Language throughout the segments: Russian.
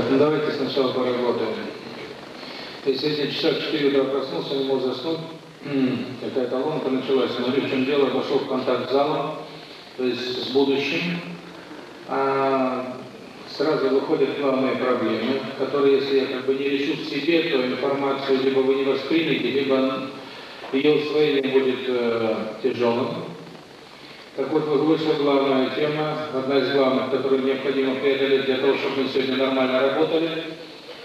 Так, ну давайте сначала поработаем. Если я часа в 4 утра проснулся, не мог заснуть, какая-то ломка началась. Смотрю, в чем дело, пошел в контакт с залом, то есть с будущим. А сразу выходят главные проблемы, которые, если я как бы не решу в себе, то информацию либо вы не воспримете, либо ее усвоение будет э, тяжелым. Так вот, вышла главная тема, одна из главных, которую необходимо преодолеть для того, чтобы мы сегодня нормально работали,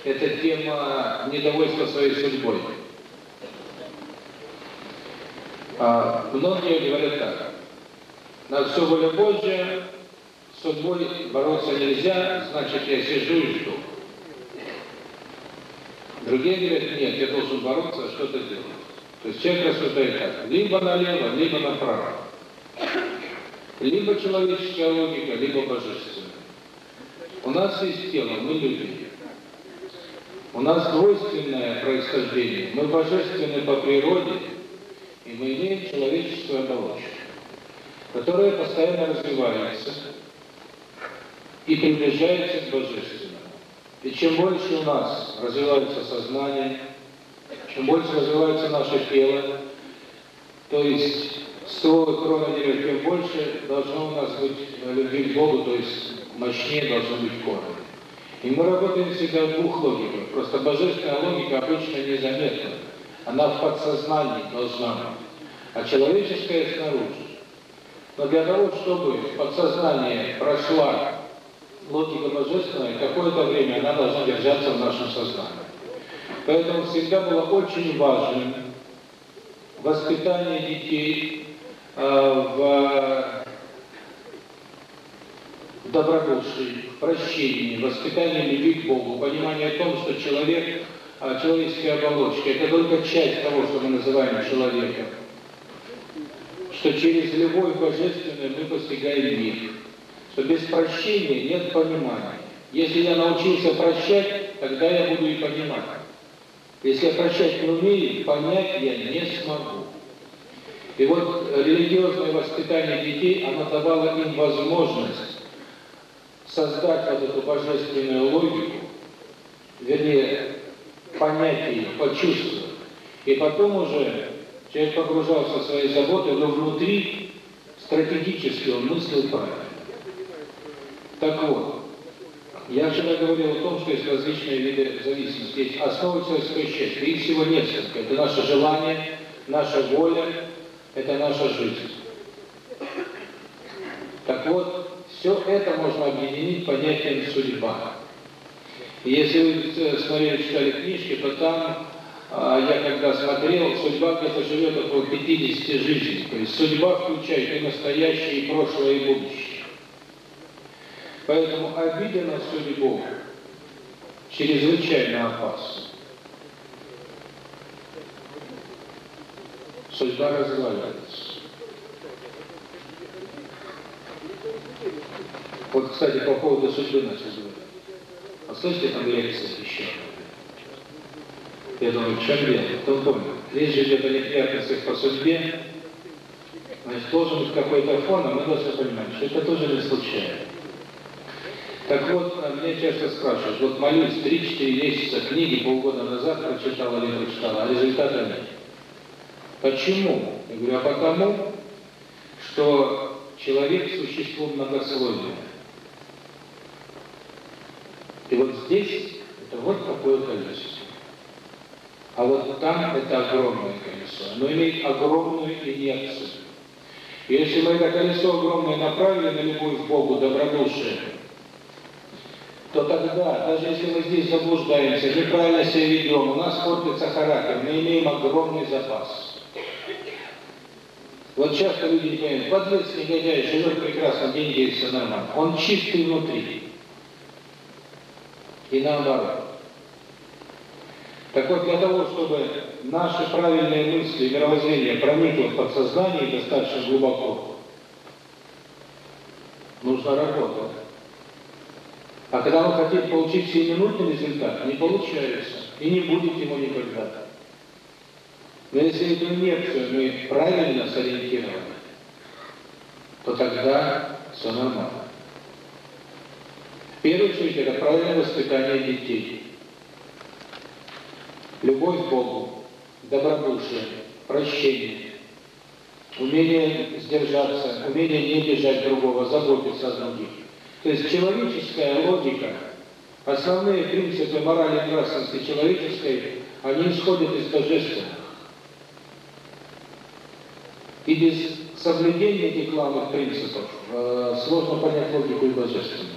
это тема недовольства своей судьбой. А, многие говорят так, на все воля Божья, с судьбой бороться нельзя, значит я сижу и жду. Другие говорят, нет, я должен бороться, что-то делать. То есть человек рассуждает так, либо налево, либо направо. Либо человеческая логика, либо божественная. У нас есть тело, мы люди. У нас двойственное происхождение. Мы божественны по природе, и мы имеем человеческую оболочку, которая постоянно развивается и приближается к божественному. И чем больше у нас развивается сознание, чем больше развивается наше тело, то есть что крона дерев, тем больше должно у нас быть любви к Богу, то есть мощнее должно быть корень. И мы работаем всегда в двух логиках. Просто божественная логика обычно незаметна. Она в подсознании должна быть. А человеческая снаружи. Но для того, чтобы в подсознании прошла логика божественная, какое-то время она должна держаться в нашем сознании. Поэтому всегда было очень важным воспитание детей в добродушии, в прощении, воспитании любви к Богу, понимание о том, что человек, человеческая оболочка – это только часть того, что мы называем человеком. Что через любовь божественную мы постигаем мир. Что без прощения нет понимания. Если я научился прощать, тогда я буду и понимать. Если я прощать не умею, понять я не смогу. И вот религиозное воспитание детей, оно давало им возможность создать вот эту божественную логику, вернее, понять ее, почувствовать. И потом уже человек погружался в свои заботы, но внутри стратегически он мыслил правильно. Так вот, я вчера говорил о том, что есть различные виды зависимости. Есть основа человеческого счастья. Их всего несколько. Это наше желание, наша воля, это наша жизнь. Так вот, все это можно объединить понятием судьба. И если вы смотрели, читали книжки, то там я когда смотрел, судьба где-то живет около 50 жизней. То есть судьба включает и настоящее, и прошлое, и будущее. Поэтому обида на судьбу чрезвычайно опасна. Судьба разваливается. Вот, кстати, по поводу судьбы начал говорить. А слышите, там лекция еще. Я думаю, в чем дело? Кто помнит? Речь идет о неприятностях по судьбе, значит, должен быть какой-то фон, а мы должны понимать, что это тоже не случайно. Так вот, меня часто спрашивают, вот молюсь 3-4 месяца книги полгода назад прочитала или прочитала, а результата нет. Почему? Я говорю, а потому, что человек – существо многослойное. И вот здесь это вот такое колесо. А вот там это огромное колесо. Оно имеет огромную инъекцию. И если мы это колесо огромное направили на любовь к Богу, добродушие, то тогда, даже если мы здесь заблуждаемся, неправильно себя ведем, у нас портится характер, мы имеем огромный запас. Вот часто люди понимают, подлец негодяй живет прекрасно, деньги и все нормально. Он чистый внутри. И наоборот. Так вот, для того, чтобы наши правильные мысли и мировоззрение проникло в подсознание достаточно глубоко, нужно работать. А когда вы хотите получить сиюминутный результат, не получается. И не будет ему никогда. Но если эту инъекцию мы правильно сориентированы, то тогда все нормально. первую очередь это правильное воспитание детей. Любовь к Богу, добродушие, прощение, умение сдержаться, умение не держать другого, заботиться о других. То есть человеческая логика, основные принципы морали и нравственности человеческой, они исходят из божественного. И без соблюдения этих главных принципов э, сложно понять логику и божественную.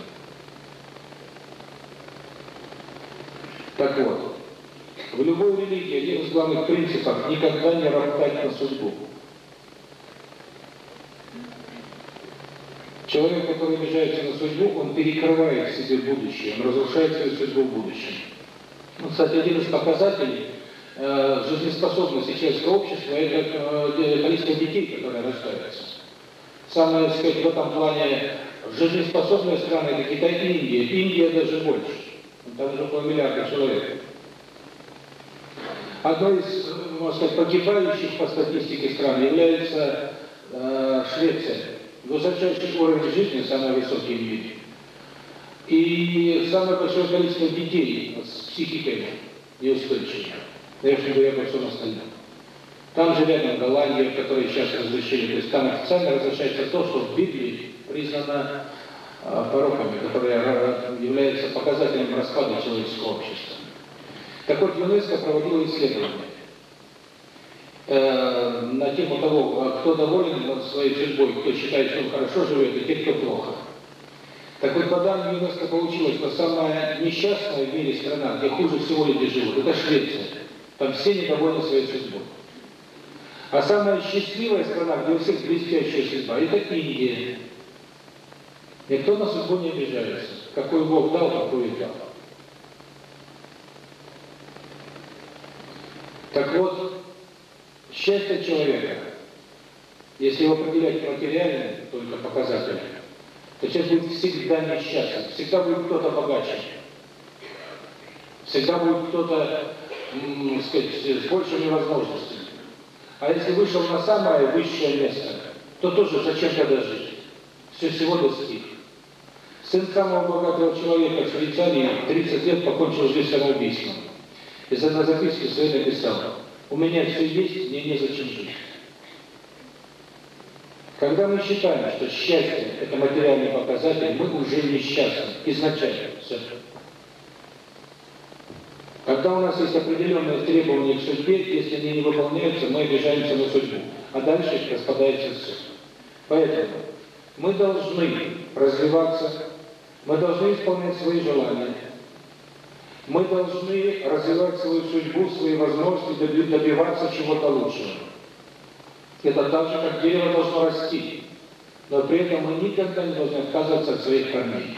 Так вот, в любой религии один из главных принципов – никогда не роптать на судьбу. Человек, который обижается на судьбу, он перекрывает себе будущее, он разрушает свою судьбу в будущем. Ну, кстати, один из показателей жизнеспособности человеческого общества – это э, количество детей, которые рождаются. Самое, так сказать, в этом плане жизнеспособные страны – это Китай и Индия. Индия даже больше. Там уже около миллиарда человек. Одной из, можно сказать, погибающих по статистике стран является э, Швеция. Высочайший уровень жизни, самый высокий в мире. И самое большое количество детей с психикой неустойчивыми. Не говорю обо всем остальном. Там же рядом Голландия, которая сейчас разрешили, то есть там официально разрешается то, что в Библии признано э, пороками, которое является показателем распада человеческого общества. Так вот, ЮНЕСКО проводила исследование э, на тему того, кто доволен своей судьбой, кто считает, что он хорошо живет, и те, кто плохо. Так вот, по данным ЮНЕСКО получилось, что самая несчастная в мире страна, где хуже всего люди живут, это Швеция. Там все недовольны своей судьбой. А самая счастливая страна, где у всех блестящая судьба, это Индия. Никто на судьбу не обижается. Какой Бог дал, такой и дал. Так вот, счастье человека, если его определять материальным только показателем, то человек будет всегда несчастен, всегда будет кто-то богаче, всегда будет кто-то, сказать, с большими возможностями. А если вышел на самое высшее место, то тоже зачем тогда жить? Все всего достиг. Сын самого богатого человека в Швейцарии 30 лет покончил жизнь самоубийством. Из одной записки своей написал, у меня все есть, мне незачем жить. Когда мы считаем, что счастье – это материальный показатель, мы уже несчастны изначально. Когда у нас есть определенные требования к судьбе, если они не выполняются, мы обижаемся на судьбу. А дальше распадается все. Поэтому мы должны развиваться, мы должны исполнять свои желания, мы должны развивать свою судьбу, свои возможности, добиваться чего-то лучшего. Это так же, как дерево должно расти. Но при этом мы никогда не должны отказываться от своих корней.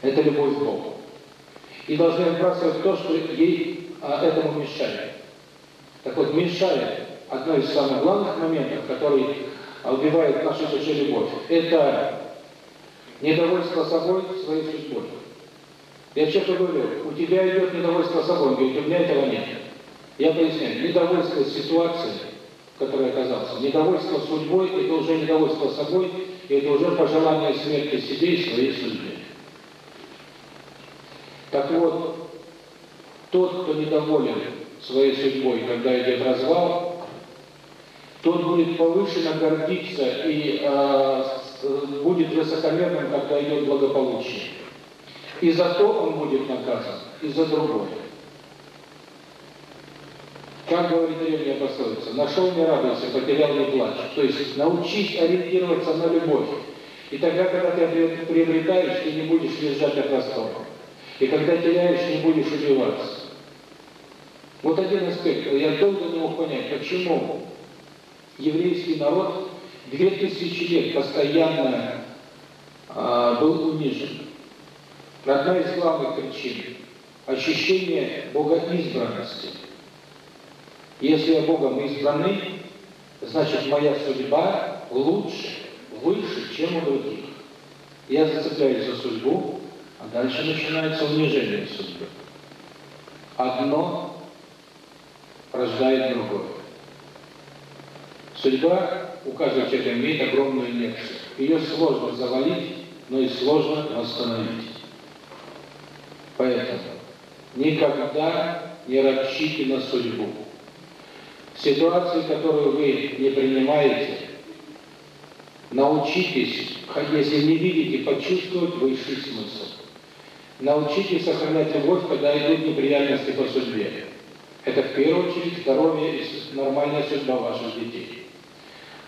Это любовь к Богу. И должны отбрасывать то, что ей а, этому мешает. Так вот, мешает одно из самых главных моментов, который убивает нашу душе любовь, это недовольство собой, своей судьбой. Я честно говорю, у тебя идет недовольство собой, он говорит, у меня этого нет. Я поясняю, недовольство ситуацией, в которой оказался, недовольство судьбой, это уже недовольство собой, и это уже пожелание смерти себе и своей судьбе. Так вот, тот, кто недоволен своей судьбой, когда идет развал, тот будет повышенно гордиться и э, будет высокомерным, когда идет благополучие. И за то он будет наказан, и за другое. Как говорит древняя пословица, нашел не радуйся, потерял не плачь. То есть научись ориентироваться на любовь. И тогда, когда ты приобретаешь, ты не будешь лежать от восторга. И когда теряешь, не будешь убиваться. Вот один аспект. Я долго не мог понять, почему еврейский народ две тысячи лет постоянно а, был унижен. Одна из главных причин – ощущение богоизбранности. Если я Богом избранный, значит моя судьба лучше, выше, чем у других. Я зацепляюсь за судьбу, а дальше начинается унижение судьбы. Одно рождает другое. Судьба у каждого человека имеет огромную инерцию. Ее сложно завалить, но и сложно восстановить. Поэтому никогда не ропщите на судьбу. Ситуации, которую вы не принимаете, научитесь, если не видите, почувствовать высший смысл. Научитесь сохранять любовь, когда идут неприятности по судьбе. Это в первую очередь здоровье и нормальная судьба ваших детей.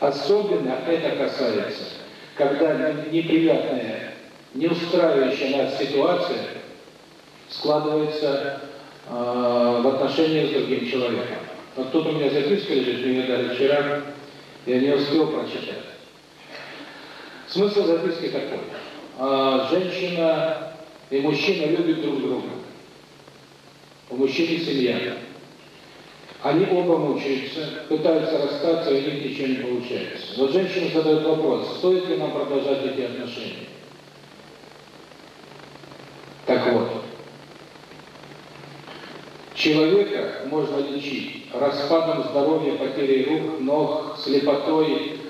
Особенно это касается, когда неприятная, не устраивающая нас ситуация складывается э, в отношениях с другим человеком. Вот тут у меня записка лежит, мне дали вчера, я не успел прочитать. Смысл записки такой. А, женщина и мужчина любят друг друга. У мужчины семья. Они оба мучаются, пытаются расстаться, и у них ничего не получается. Вот женщина задает вопрос, стоит ли нам продолжать эти отношения? Так вот, человека можно лечить распадом здоровья, потерей рук, ног, слепотой,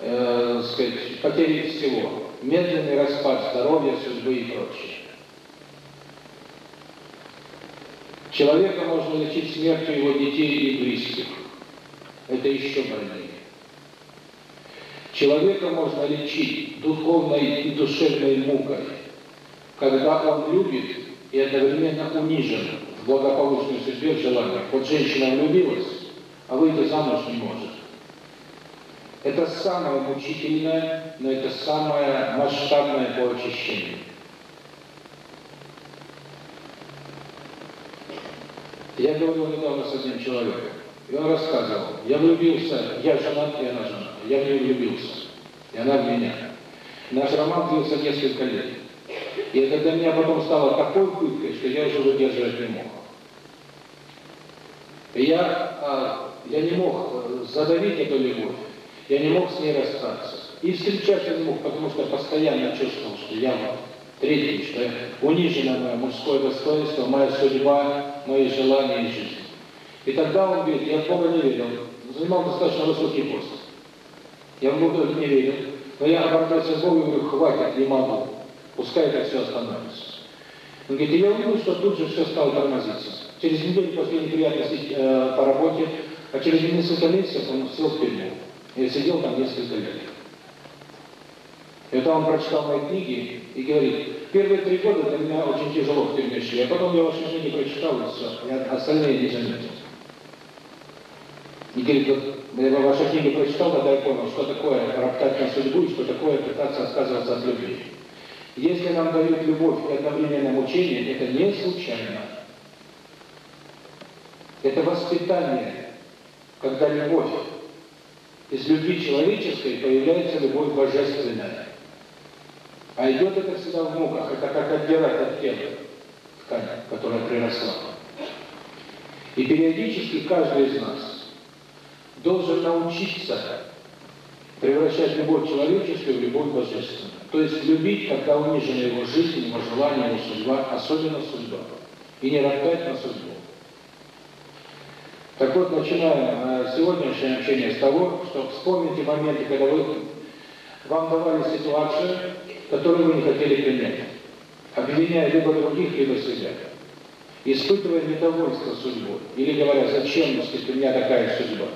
э, сказать, потерей всего. Медленный распад здоровья, судьбы и прочее. Человека можно лечить смертью его детей и близких. Это еще больнее. Человека можно лечить духовной и душевной мукой, когда он любит и одновременно унижен в благополучной судьбе в желаниях. Вот женщина влюбилась, а выйти замуж не может. Это самое мучительное, но это самое масштабное по очищению. Я говорил недавно с одним человеком, и он рассказывал, я влюбился, я женат, и она жена, я в нее влюбился, и она в меня. Наш роман длился несколько лет. И это для меня потом стало такой пыткой, что я уже выдерживать не мог. И я, а, я не мог э, задавить эту любовь, я не мог с ней расстаться. И встречаться не мог, потому что постоянно чувствовал, что я Третье, что унижено мое мужское достоинство, моя судьба, мои желания и жизнь. И тогда он говорит, я в Бога не верил, занимал достаточно высокий пост. Я в Бога не верил, но я обратился к Богу и говорю, хватит, не могу, пускай это все остановится. Он говорит, и я увидел, что тут же все стало тормозиться. Через неделю после неприятностей э, по работе, а через несколько месяцев он сел в тюрьму. Я сидел там несколько лет. И вот он прочитал мои книги и говорит, первые три года для меня очень тяжело в шли, а потом я ваши книги прочитал, и все, я остальные не заметил. И говорит, вот я ваши книги прочитал, тогда я понял, что такое роптать на судьбу и что такое пытаться отказываться от любви. Если нам дают любовь и одновременно мучение, это не случайно. Это воспитание, когда любовь из любви человеческой появляется любовь божественная. А идет это всегда в муках, это как отдирать от тела ткань, которая приросла. И периодически каждый из нас должен научиться превращать любовь человеческую в любовь божественную. То есть любить, когда унижена его жизнь, его желание, его судьба, особенно судьба. И не роптать на судьбу. Так вот, начинаем э, сегодняшнее общение с того, что вспомните моменты, когда вы, вам давали ситуацию, которую вы не хотели принять, обвиняя либо других, либо себя, испытывая недовольство судьбой, или говоря, зачем, сказать, у меня такая судьба.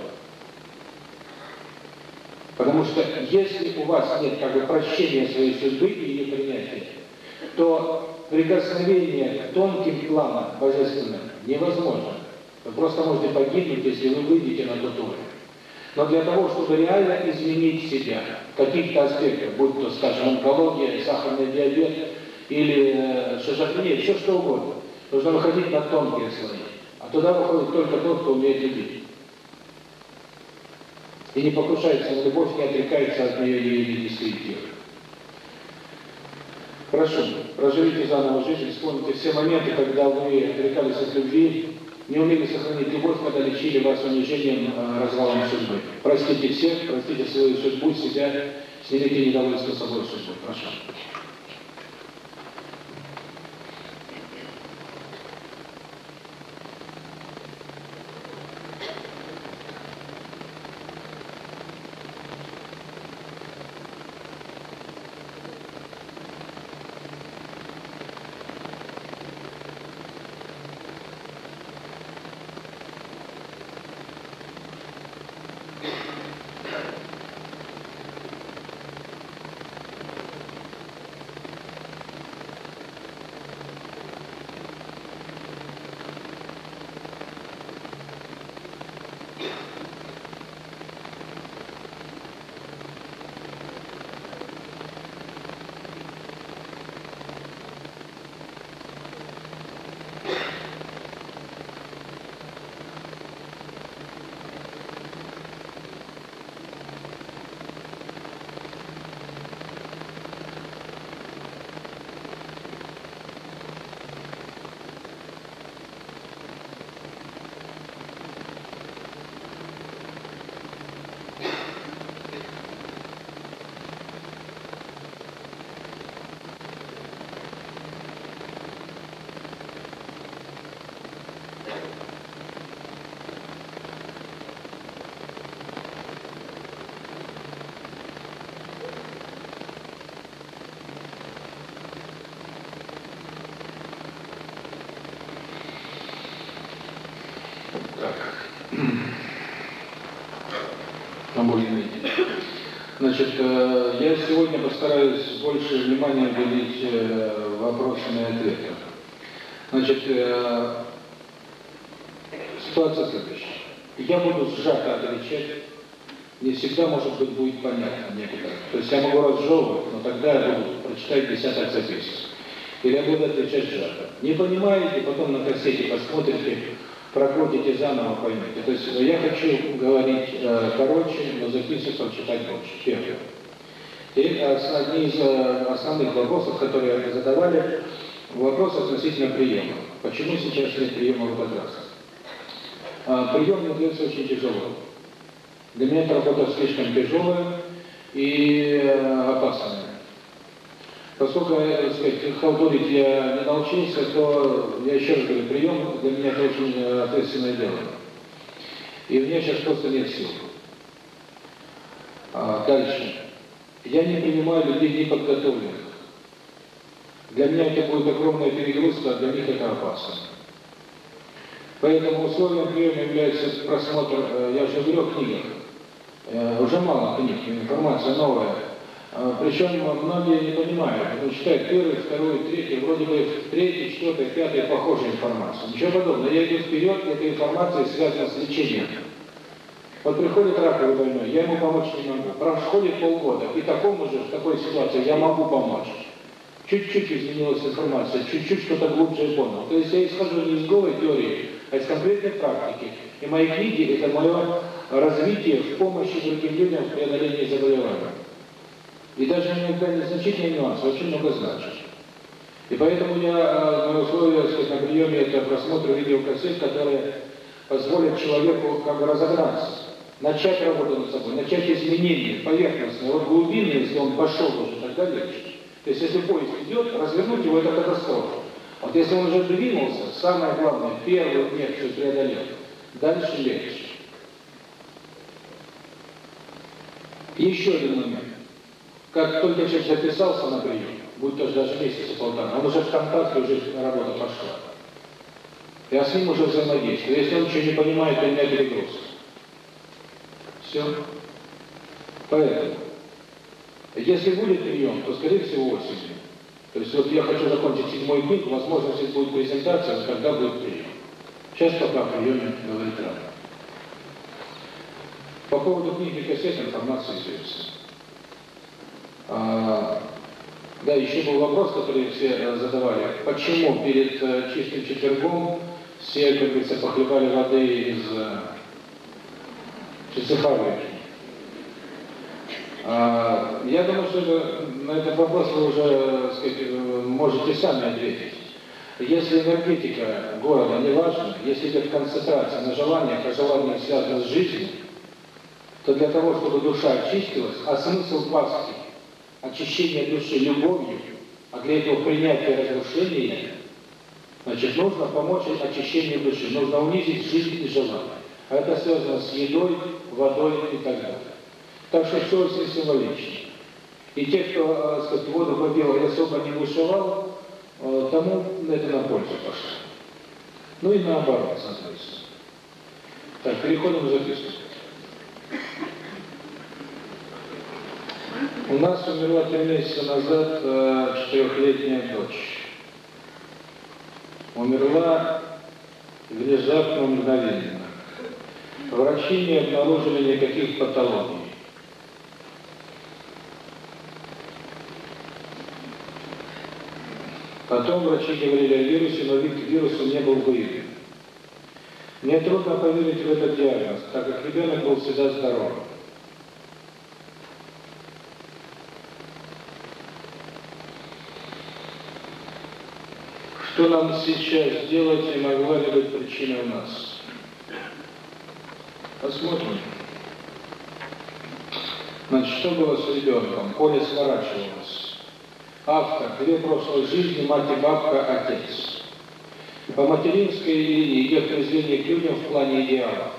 Потому что если у вас нет как бы прощения своей судьбы и ее принятия, то прикосновение к тонким планам божественным невозможно. Вы просто можете погибнуть, если вы выйдете на тот уровень. Но для того, чтобы реально изменить себя каких-то аспектах, будь то, скажем, онкология, сахарный диабет или э, шизофрения, все что угодно, нужно выходить на тонкие слои. А туда выходит только тот, кто умеет любить. И не покушается на любовь, не отрекается от нее или не дискредитирует. Прошу, проживите заново жизнь, вспомните все моменты, когда вы отрекались от любви, не умели сохранить любовь, когда лечили вас унижением, э, развалом судьбы. Простите всех, простите свою судьбу, себя, снимите недовольство собой судьбой. Прошу. на более-менее. Значит, э, я сегодня постараюсь больше внимания уделить э, вопросам и ответам. Значит, э, ситуация следующая. Я буду сжато отвечать, не всегда, может быть, будет понятно некоторым. То есть я могу разжевывать, но тогда я буду прочитать десяток записок. Или я буду отвечать сжато. Не понимаете, потом на кассете посмотрите, прокрутите заново, поймете. То есть я хочу говорить э, короче, но записок прочитать больше. Первое. И одни из э, основных вопросов, которые задавали, вопрос относительно приема. Почему сейчас нет приема в этот раз? А, прием мне дается очень тяжело. Для меня эта работа слишком тяжелая и э, опасная. Поскольку, так сказать, халтурить я не научился, то я еще раз говорю, прием для меня это очень э, ответственное дело. И у меня сейчас просто нет сил. А, дальше. Я не принимаю людей неподготовленных. Для меня это будет огромная перегрузка, а для них это опасно. Поэтому условием приема является просмотр, э, я уже говорю о книгах, э, уже мало книг, информация новая. А, Причем многие не понимают, они читают первый, второй, третий, вроде бы третий, четвертый, пятый похожая информация. Ничего подобного. Я иду вперед, эта информация связана с лечением. Вот приходит раковый больной, я ему помочь не могу. Проходит полгода, и такому же, в такой ситуации, я могу помочь. Чуть-чуть изменилась информация, чуть-чуть что-то глубже понял. То есть я исхожу не из голой теории, а из конкретной практики. И мои книги – это мое развитие в помощи другим людям в преодолении заболевания. И даже иногда незначительные нюансы очень много значат. И поэтому я, мое условие сказать, на приеме – это просмотр видеокассет, которые позволят человеку как бы разобраться, начать работу над собой, начать изменения поверхностные, вот глубинные, если он пошел уже, тогда легче. То есть, если поезд идет, развернуть его – это катастрофа. Вот если он уже двинулся, самое главное, первую инерцию преодолел, дальше легче. Еще один момент. Как только человек записался на прием, будь то даже месяц и полтора, он уже в контакте, уже работа пошла. Я с ним уже взаимодействую. Если он ничего не понимает, то у меня перегрузка. Все. Поэтому если будет прием, то, скорее всего, осенью. То есть вот я хочу закончить седьмой книгу, возможно, если будет презентация, когда будет прием. Сейчас пока о приеме говорить рано. По поводу книги кассет информация известна. А, да, еще был вопрос, который все задавали. Почему перед чистым четвергом все, как говорится, похлебали воды из часофабрики? Я думаю, что на этот вопрос вы уже, сказать, можете сами ответить. Если энергетика города не важна, если идет концентрация на желаниях, а желание связано с жизнью, то для того, чтобы душа очистилась, а смысл Пасхи – очищение души любовью, а для этого принятие разрушения, значит, нужно помочь очищению души, нужно унизить жизнь и желание. А это связано с едой, водой и так далее. Так что все очень символично. И те, кто, так сказать, воду попил и особо не бушевал, тому это на пользу пошло. Ну и наоборот, соответственно. Так, переходим к записке. У нас умерла три месяца назад четырехлетняя дочь. Умерла внезапно, мгновенно. Врачи не обнаружили никаких патологий. Потом врачи говорили о вирусе, но вид вируса не был выявлен. Мне трудно поверить в этот диагноз, так как ребенок был всегда здоров. Что нам сейчас делать и могла ли быть причина у нас? Посмотрим. Значит, что было с ребенком? Поле сворачивалось. Автор. Две прошлой жизни, мать и бабка, отец. По материнской линии идет презрение к людям в плане идеалов.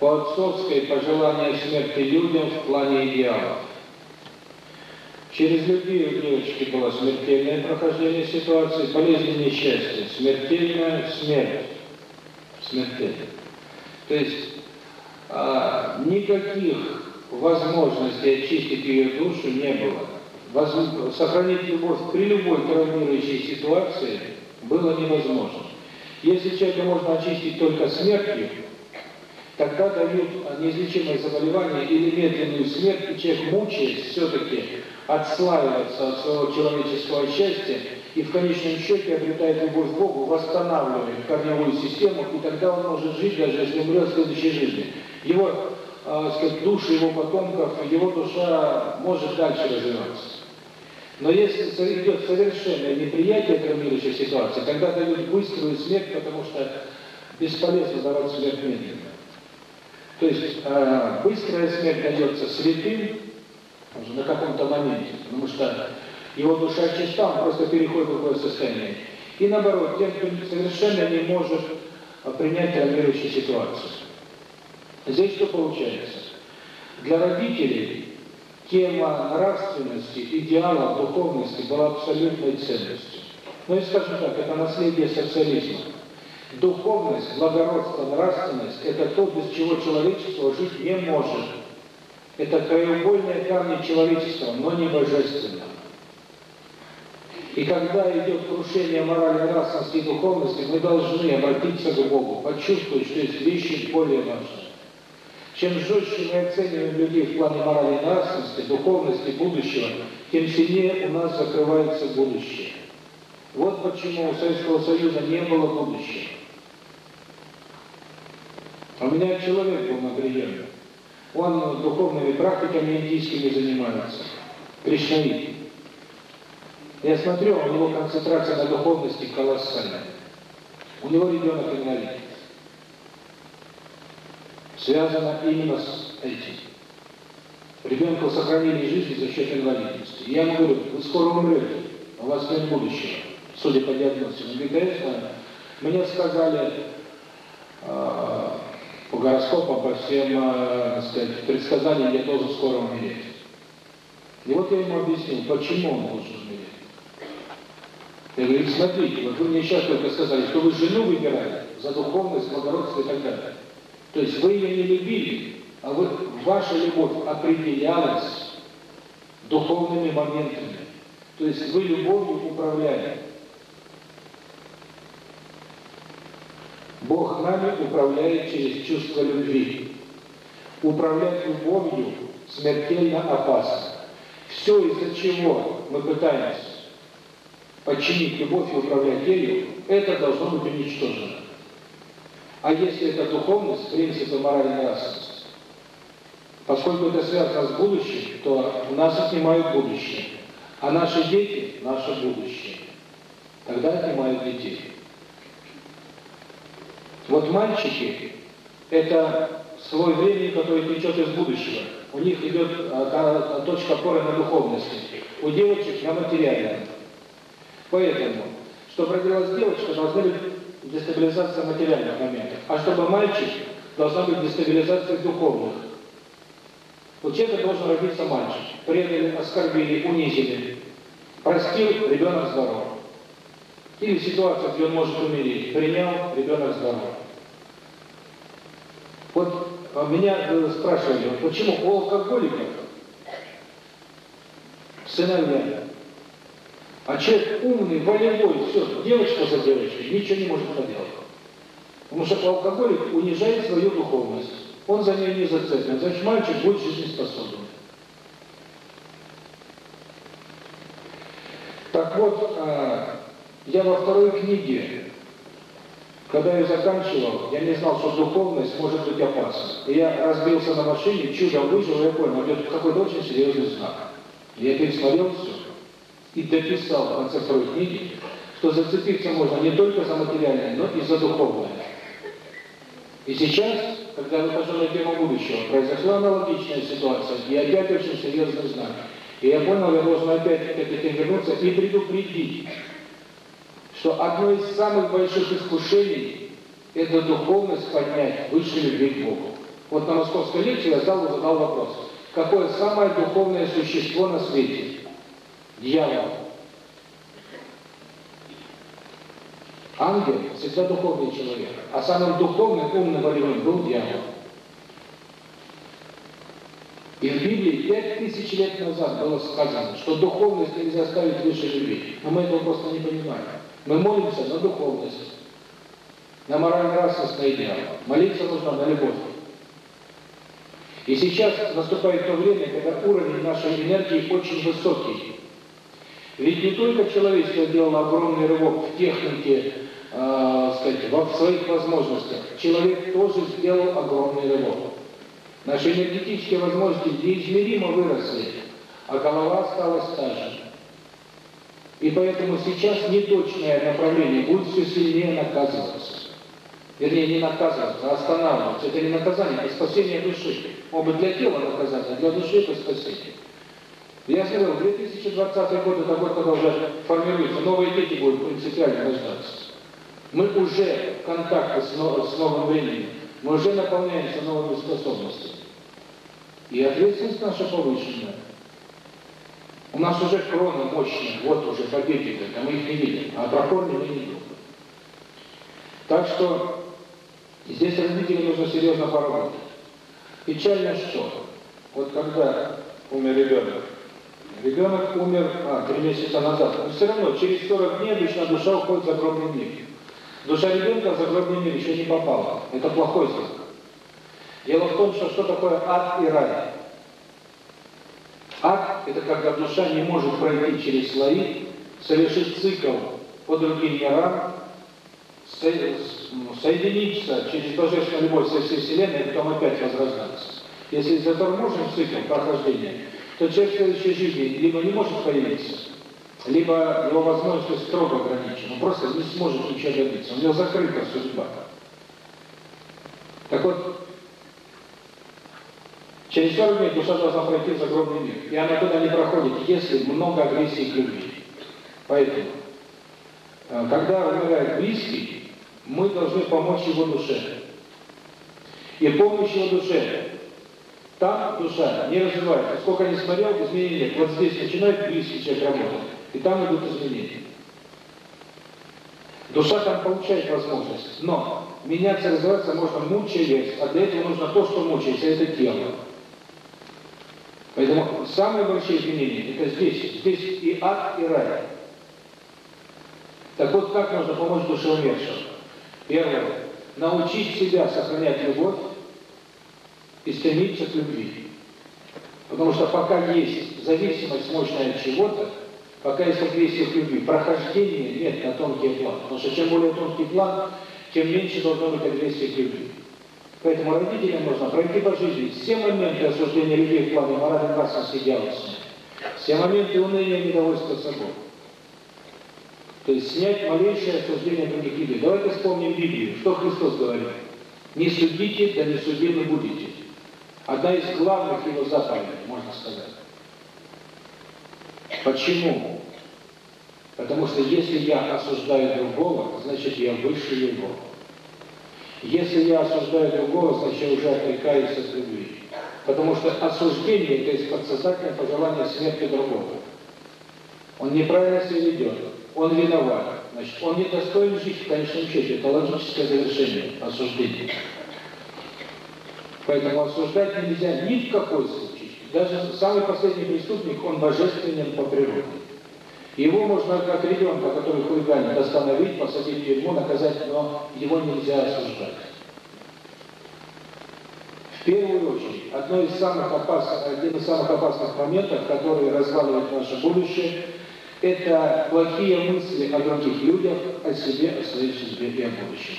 По отцовской пожелание смерти людям в плане идеалов. Через людей у девочки было смертельное прохождение ситуации, болезнь несчастье, смертельная смерть. Смертельная. То есть а, никаких возможностей очистить ее душу не было. Воз... Сохранить любовь при любой травмирующей ситуации было невозможно. Если человека можно очистить только смертью, тогда дают неизлечимое заболевание или медленную смерть, и человек, мучаясь, все-таки отслаивается от своего человеческого счастья и в конечном счете обретает любовь к Богу, восстанавливает корневую систему, и тогда он может жить, даже если умрет в следующей жизни. Его, э, сказать, души его потомков, его душа может дальше развиваться. Но если идет совершенное неприятие травмирующей ситуации, тогда дают быструю смерть, потому что бесполезно давать смерть медленно. То есть э, быстрая смерть дается святым уже на каком-то моменте, потому что его душа чиста, он просто переходит в другое состояние. И наоборот, тем, кто совершенно не может принять травмирующую ситуацию. Здесь что получается? Для родителей тема нравственности, идеала, духовности была абсолютной ценностью. Ну и скажем так, это наследие социализма. Духовность, благородство, нравственность – это то, без чего человечество жить не может. Это краеугольные камни человечества, но не божественного. И когда идет крушение морали, нравственности и духовности, мы должны обратиться к Богу, почувствовать, что есть вещи более важные. Чем жестче мы оцениваем людей в плане морали и нравственности, духовности, будущего, тем сильнее у нас закрывается будущее. Вот почему у Советского Союза не было будущего. У меня человек был на приеме. Он духовными практиками индийскими занимается. Кришнаит. Я смотрю, у него концентрация на духовности колоссальная. У него ребенок инвалид. Связано именно с этим. Ребенку сохранили жизнь за счет инвалидности. Я ему говорю, вы скоро умрете, у вас нет будущего, судя по диагностике. Он говорит, да. Мне сказали, э, по гороскопам, по всем, э, сказать, предсказаниям, я должен скоро умереть. И вот я ему объяснил, почему он должен умереть. Я говорю, смотрите, вот вы мне сейчас только сказали, что вы жену выбирали за духовность, благородство и так далее. То есть вы ее не любили, а вы, ваша любовь определялась духовными моментами. То есть вы любовью управляли. Бог нами управляет через чувство любви. Управлять любовью смертельно опасно. Все, из-за чего мы пытаемся подчинить любовь и управлять ею, это должно быть уничтожено. А если это духовность, принципы моральной нравственности, поскольку это связано с будущим, то у нас отнимают будущее. А наши дети – наше будущее. Тогда отнимают детей. Вот мальчики – это свой времени, который течет из будущего. У них идет а, точка опоры на духовности. У девочек на материальном. Поэтому, чтобы родилась девочка, должна быть дестабилизация материальных моментов. А чтобы мальчик, должна быть дестабилизация духовных. У человека должен родиться мальчик. Предали, оскорбили, унизили. Простил, ребенок здоров. Или ситуация, где он может умереть. Принял, ребенок здоров. Вот а меня спрашивали, почему у алкоголиков сыновья, а человек умный, волевой, все, девочка за девочкой, ничего не может поделать. Потому что алкоголик унижает свою духовность. Он за нее не зацеплен. Значит, мальчик будет жизнеспособным. Так вот, а, я во второй книге, когда я заканчивал, я не знал, что духовность может быть опасна. И я разбился на машине, чудом выжил, я понял, идет какой-то очень серьезный знак. Я пересмотрел все и дописал в конце второй книги, что зацепиться можно не только за материальное, но и за духовное. И сейчас, когда выхожу на тему будущего, произошла аналогичная ситуация, и опять очень серьезный знак. И я понял, я должен опять к этой вернуться и предупредить, что одно из самых больших искушений – это духовность поднять выше любви к Богу. Вот на московской лекции я задал, задал вопрос, какое самое духовное существо на свете? Дьявол. Ангел всегда духовный человек, а самым духовным, умным, волевым был дьявол. И в Библии пять тысяч лет назад было сказано, что духовность нельзя ставить выше любви. Но мы этого просто не понимаем. Мы молимся на духовность, на морально-нравственный идеал. Молиться нужно на любовь. И сейчас наступает то время, когда уровень нашей энергии очень высокий. Ведь не только человечество делало огромный рывок в технике, э, сказать, во своих возможностях. Человек тоже сделал огромный рывок. Наши энергетические возможности неизмеримо выросли, а голова осталась та же. И поэтому сейчас неточное направление будет все сильнее наказываться. Вернее, не наказываться, а останавливаться. Это не наказание, это спасение души. Быть, для тела наказание, а для души это спасение. Я сказал, 2020 год это год, когда уже формируются, новые дети будут принципиально рождаться. Мы уже в контакте с, с новым временем, мы уже наполняемся новыми способностями. И ответственность наша повышенная. У нас уже кроны мощные, вот уже побеги, а мы их не видим, а про корни мы не видим. Так что здесь родителям нужно серьезно поработать. Печально что? Вот когда умер ребенок, ребенок умер а, три месяца назад, но все равно через 40 дней обычно душа уходит в загробный мир. Душа ребенка в загробный мир еще не попала. Это плохой знак. Дело в том, что что такое ад и рай? Ад – это когда душа не может пройти через слои, совершить цикл по другим мирам, соединиться через божественную любовь со всей Вселенной, и потом опять возрождаться. Если заторможен цикл прохождения, то человек в следующей жизни либо не может появиться, либо его возможности строго ограничены, он просто не сможет ничего добиться, у него закрыта судьба. Так вот, Через 40 дней душа должна пройти в загробный мир. И она туда не проходит, если много агрессии к любви. Поэтому, э, когда умирает близкий, мы должны помочь его душе. И помощь его душе. Там душа не развивается. Сколько я не смотрел, изменений нет. Вот здесь начинает близкий человек работать. И там идут изменения. Душа там получает возможность. Но меняться, развиваться можно мучаясь, а для этого нужно то, что мучается, это тело. Поэтому самые большие изменения – это здесь. Здесь и ад, и рай. Так вот, как можно помочь душе умершего? Первое. Научить себя сохранять любовь и стремиться к любви. Потому что пока есть зависимость мощная от чего-то, пока есть агрессия к любви, прохождения нет на тонкий план. Потому что чем более тонкий план, тем меньше должно быть агрессии к любви. Поэтому родителям нужно пройти по жизни все моменты осуждения людей в плане морали нравственности идеалности, все моменты уныния и недовольства собой. То есть снять малейшее осуждение других людей. Давайте вспомним Библию. Что Христос говорит? Не судите, да не судимы будете. Одна из главных его заповедей, можно сказать. Почему? Потому что если я осуждаю другого, значит я выше его. Если я осуждаю другого, значит я уже отрекаюсь от любви. Потому что осуждение – это из подсознательное пожелание смерти другого. Он неправильно себя ведет, он виноват, значит, он не достоин жить в конечном счете. Это логическое завершение осуждения. Поэтому осуждать нельзя ни в какой случай. Даже самый последний преступник, он божественен по природе. Его можно, как ребенка, который хулиганит, остановить, посадить в тюрьму, наказать, но его нельзя осуждать. В первую очередь, одно из самых опасных, один из самых опасных моментов, которые разваливают наше будущее, это плохие мысли о других людях, о себе, о своей судьбе и о будущем.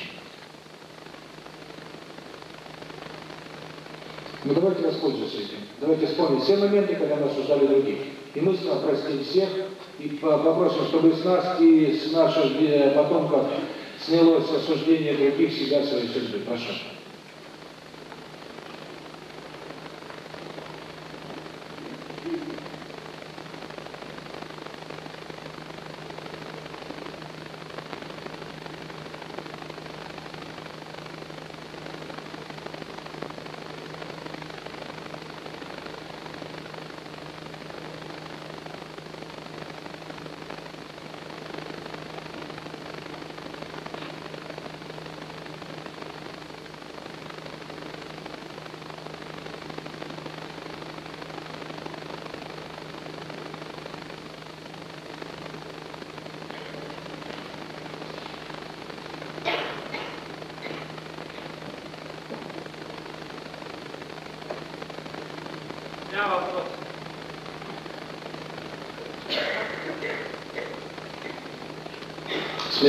Ну давайте воспользуемся этим. Давайте вспомним все моменты, когда мы осуждали других. И мысленно простим всех, и попросим, чтобы с нас и с наших э, потомков снялось осуждение других себя своей судьбы. Прошу.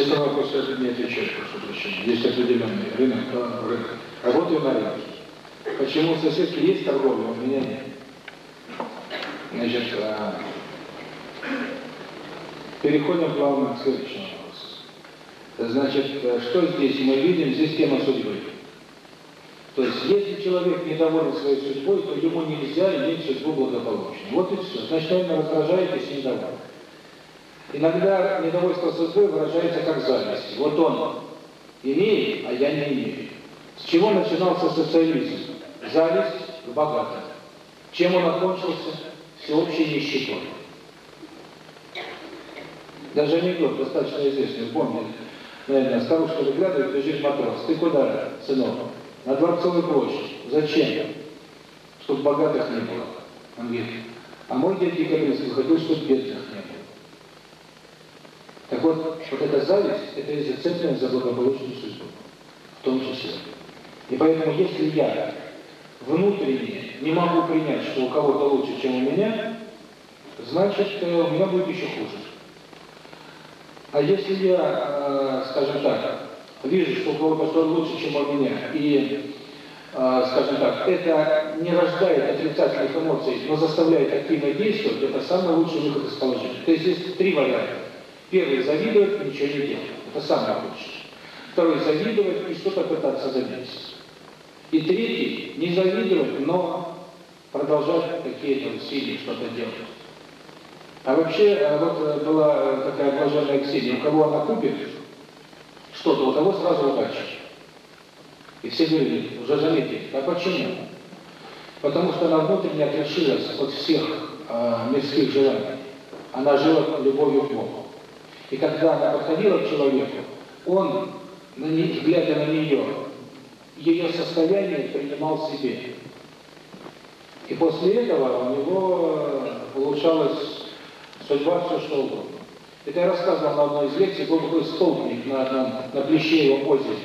Следующий вопрос я не отвечаю, прошу прощения. Есть определенный рынок, рынок. Работаю на рынке. Почему у соседки есть торговля, а у меня нет? Значит, а... переходим к следующему вопросу. Значит, что здесь мы видим? Здесь тема судьбы. То есть, если человек недоволен своей судьбой, то ему нельзя иметь судьбу благополучной. Вот и все. Значит, вы раздражаетесь и недовольны. Иногда недовольство судьбой выражается как зависть. Вот он имеет, а я не имею. С чего начинался социализм? Зависть к богатым. Чем он окончился? Всеобщей нищетой. Даже анекдот достаточно известный, помните? Наверное, старушка выглядывает, лежит матрос. Ты куда, сынок? На Дворцовую площадь. Зачем? Чтобы богатых не было. Он говорит, а мой дед декабристский хотел, чтобы бедных. Так вот, вот эта зависть, это и зацепленность за благополучную судьбу. В том числе. И поэтому, если я внутренне не могу принять, что у кого-то лучше, чем у меня, значит, э, у меня будет еще хуже. А если я, э, скажем так, вижу, что у кого-то лучше, чем у меня, и, э, скажем так, это не рождает отрицательных эмоций, но заставляет активно действовать, это самый лучший выход из положения. То есть есть три варианта. Первый – завидовать и ничего не делать. Это самое лучшее. Второй – завидовать и что-то пытаться добиться. И третий – не завидовать, но продолжать какие-то усилия, что-то делать. А вообще, э, вот э, была такая блаженная Ксения, у кого она купит что-то, у того сразу удача. И все говорили, уже заметили, а почему? Потому что она внутренне отрешилась от всех э, мирских желаний. Она жила любовью к Богу. И когда она подходила к человеку, он, глядя на нее, ее состояние принимал себе. И после этого у него улучшалась судьба, все что угодно. Это я рассказывал на одной из лекций, был такой столбник на, одном, на Плещеевом озере.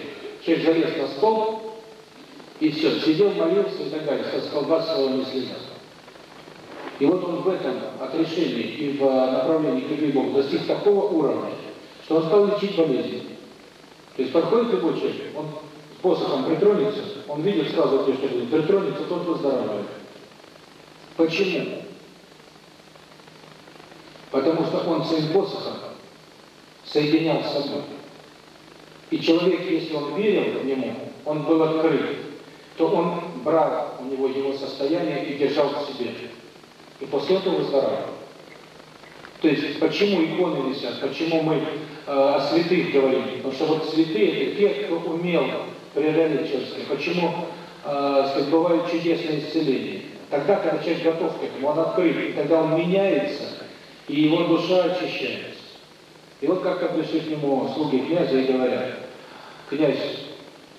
Человек залез на столб, и все, сидел, молился и так далее, со колбас своего не слезал. И вот он в этом отрешении и в направлении к любви Богу достиг такого уровня, что он стал лечить болезни. То есть подходит любой человек, он с посохом притронется, он видит сразу, где что будет, притронется, тот выздоравливает. Почему? Потому что он своим посохом соединял с собой. И человек, если он верил в нему, он был открыт, то он брал у него его состояние и держал в себе. И после этого выздоравливал. То есть, почему иконы висят, почему мы э, о святых говорим? Потому что вот святые – это те, кто умел преодолеть человеческое. Почему э, бывают чудесные исцеления? Тогда, когда человек готов к этому, он открыт, и тогда он меняется, и его душа очищается. И вот как-то пришли к нему слуги князя и говорят, князь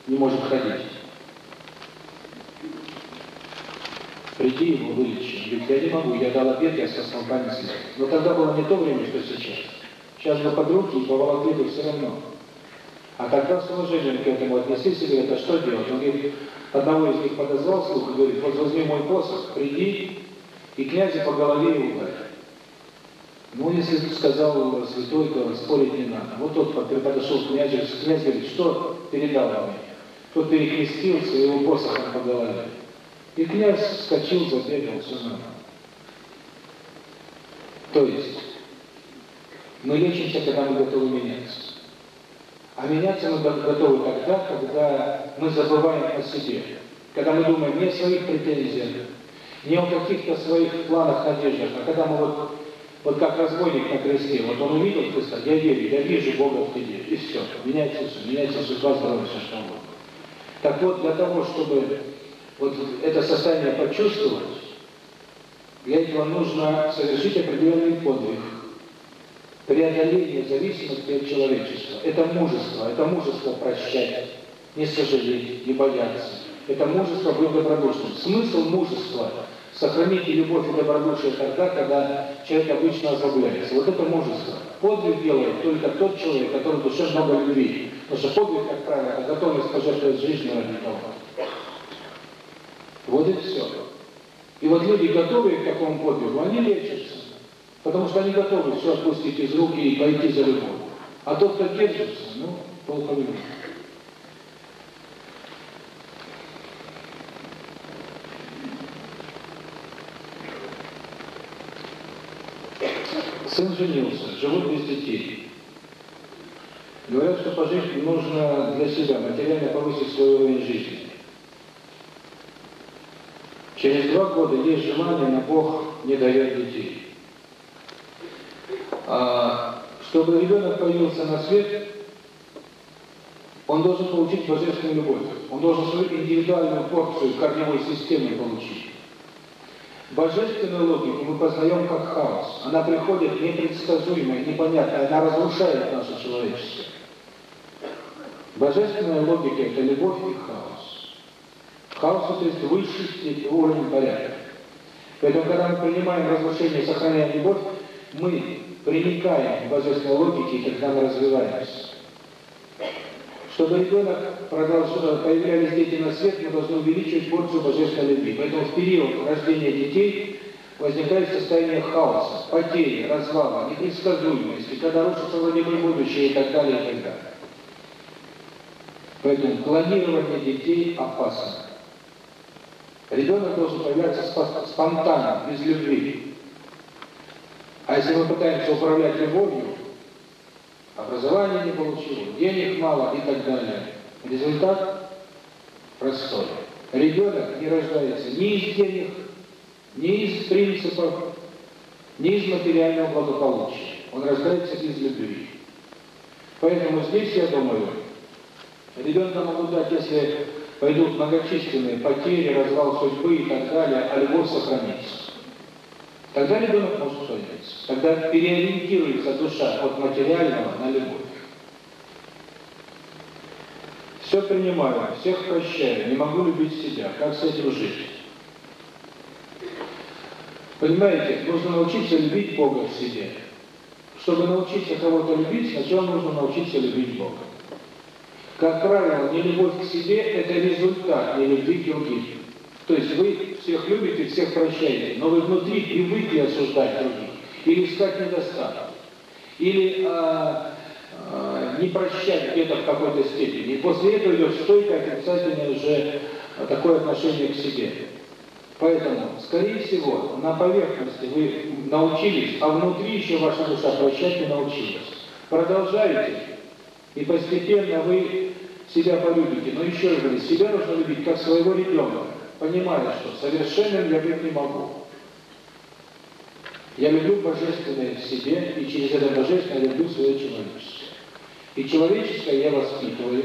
не может ходить. Приди его вылечи. Ведь я не могу, я дал обед, я со столбами слез. Но тогда было не то время, что сейчас. Сейчас бы под руки и поволокли бы все равно. А тогда с уважением к этому отнеслись и говорят, а что делать? Он говорит, одного из них подозвал слух и говорит, вот возьми мой посох, приди и князя по голове и ударь. Ну, если сказал святой, то спорить не надо. Вот тот подошел к князю, князь говорит, что передал мне? Тот перекрестился, его посохом по голове. И князь вскочил, забегал, все нормально. То есть, мы лечимся, когда мы готовы меняться. А меняться мы готовы тогда, когда мы забываем о себе. Когда мы думаем не о своих претензиях, не о каких-то своих планах, надеждах, а когда мы вот, вот как разбойник на кресте, вот он увидел Христа, я верю, я вижу Бога в тебе, и все, меняется все, меняется судьба, здоровье, все что угодно. Так вот, для того, чтобы вот это состояние почувствовать, для этого нужно совершить определенный подвиг. Преодоление зависимости от человечества. Это мужество, это мужество прощать, не сожалеть, не бояться. Это мужество быть добродушным. Смысл мужества – сохранить любовь и добродушие тогда, когда человек обычно озлобляется. Вот это мужество. Подвиг делает только тот человек, который в душе много любви. Потому что подвиг, как правило, готовность пожертвовать жизнью ради того. Вот и все. И вот люди, готовые к такому подвигу, они лечатся. Потому что они готовы все отпустить из руки и пойти за любовь. А тот, кто держится, ну, полковник. Сын женился, живут без детей. Говорят, что пожить нужно для себя, материально повысить свой уровень жизни. Через два года есть желание, но Бог не дает детей. А, чтобы ребенок появился на свет, он должен получить божественную любовь. Он должен свою индивидуальную порцию корневой системы получить. Божественную логику мы познаем как хаос. Она приходит непредсказуемая, непонятная, она разрушает наше человечество. Божественная логика – это любовь и хаос. Хаос – это есть высший уровень порядка. Поэтому, когда мы принимаем разрушение и сохраняем любовь, мы приникаем к божественной логике, и тогда мы развиваемся. Чтобы ребенок продолжал, появлялись дети на свет, мы должны увеличивать порцию божественной любви. Поэтому в период рождения детей возникает состояние хаоса, потери, развала, непредсказуемости, когда рушится вроде бы будущее и так далее, и так далее. Поэтому планирование детей опасно. Ребенок должен появляться спонтанно, без любви. А если мы пытаемся управлять любовью, образования не получил, денег мало и так далее, результат простой. Ребенок не рождается ни из денег, ни из принципов, ни из материального благополучия. Он рождается из любви. Поэтому здесь, я думаю, ребенка могут дать, если пойдут многочисленные потери, развал судьбы и так далее, а любовь сохранится. Тогда ребенок может появиться. Тогда переориентируется душа от материального на любовь. Все принимаю, всех прощаю, не могу любить себя. Как с этим жить? Понимаете, нужно научиться любить Бога в себе. Чтобы научиться кого-то любить, сначала нужно научиться любить Бога. Как правило, не любовь к себе – это результат не любви к другим. То есть вы всех любите, всех прощаете, но вы внутри привыкли осуждать других, или искать недостаток, или а, а, не прощать где-то в какой-то степени. И после этого идет стойкое отрицательное уже такое отношение к себе. Поэтому, скорее всего, на поверхности вы научились, а внутри еще ваша душа прощать не научилась. Продолжаете, и постепенно вы себя полюбите. Но еще раз говорю, себя нужно любить как своего ребенка понимая, что совершенным я быть не могу. Я люблю божественное в себе, и через это божественное люблю свое человеческое. И человеческое я воспитываю.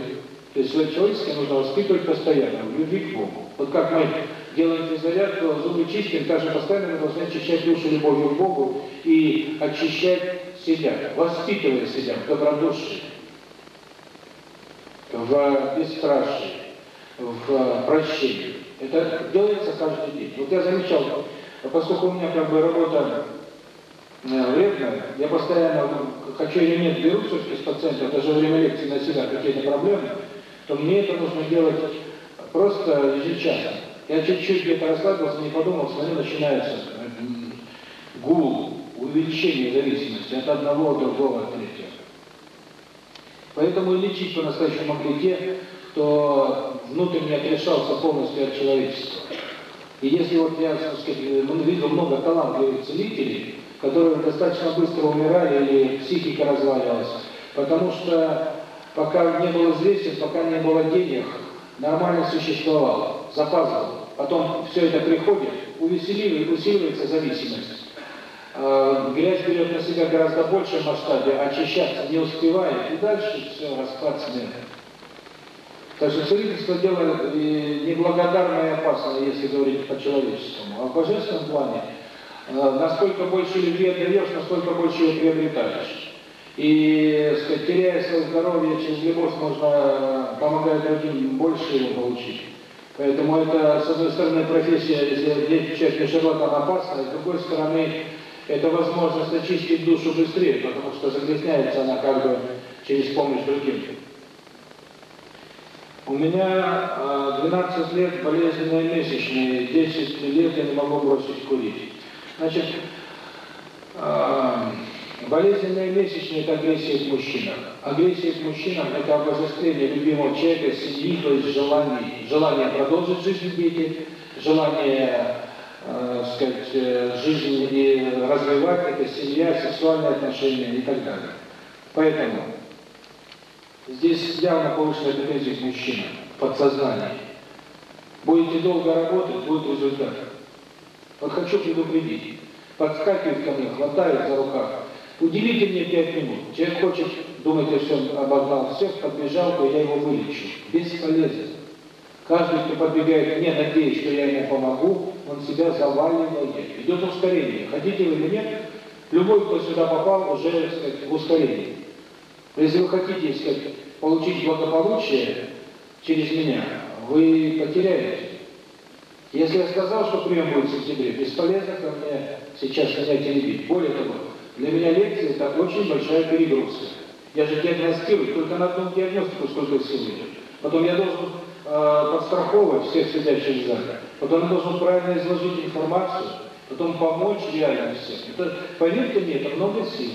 То есть свое человеческое нужно воспитывать постоянно, в любви к Богу. Вот как мы делаем физзарядку, зубы чистим, так же постоянно мы должны очищать душу любовью к Богу и очищать себя, воспитывая себя в добродушии, в бесстрашии, в прощении. Это делается каждый день. Вот я замечал, поскольку у меня как бы работа вредная, я постоянно, хочу или нет, беру все-таки с пациента, даже время лекции на себя какие-то проблемы, то мне это нужно делать просто ежечасно. Я чуть-чуть где-то расслабился, не подумал, смотрю, начинается гул, увеличение зависимости от одного, другого, третьего. Поэтому лечить по-настоящему могли те, кто внутренне отрешался полностью от человечества. И если вот я, так сказать, видел много талантливых целителей, которые достаточно быстро умирали или психика разваливалась, потому что пока не было известен, пока не было денег, нормально существовало, запаздывало. Потом все это приходит, увеселивает, усиливается зависимость. Э, грязь берет на себя гораздо большем масштабе, очищаться не успевает, и дальше все, распад смерти. Так что целительство дело неблагодарное и опасное, если говорить по-человеческому. А в божественном плане, насколько больше любви отдаешь, насколько больше ее приобретаешь. И, сказать, теряя свое здоровье, через любовь можно помогать другим больше его получить. Поэтому это, с одной стороны, профессия, если человек не шарлатан, опасная, с другой стороны, это возможность очистить душу быстрее, потому что загрязняется она как бы через помощь другим. У меня 12 лет болезненные месячные, 10 лет я не могу бросить курить. Значит, болезненные месячные – это агрессия к мужчинам. Агрессия к мужчинам – это обожествление любимого человека, семьи, то есть желание, желание продолжить жизнь дети, желание, э, сказать, жизнь и развивать, это семья, сексуальные отношения и так далее. Поэтому здесь явно повышенная претензия к мужчинам, подсознание. Будете долго работать, будет результат. Вот хочу предупредить. Подскакивает ко мне, хватает за рукав. Уделите мне пять минут. Человек хочет, думает, я все обогнал всех, подбежал, то я его вылечу. Бесполезно. Каждый, кто подбегает мне, надеясь, что я ему помогу, он себя заваливает. Идет ускорение. Хотите вы или нет, любой, кто сюда попал, уже, сказать, в ускорении. Если вы хотите, сказать, получить благополучие через меня, вы потеряете. Если я сказал, что прием будет в сентябре, бесполезно ко мне сейчас меня теребить. Более того, для меня лекция – это очень большая перегрузка. Я же диагностирую, только на одну диагностику сколько сил идет. Потом я должен подстраховывать всех сидящих в зале. Потом должен правильно изложить информацию, потом помочь реально всем. Это, поверьте мне, это много сил.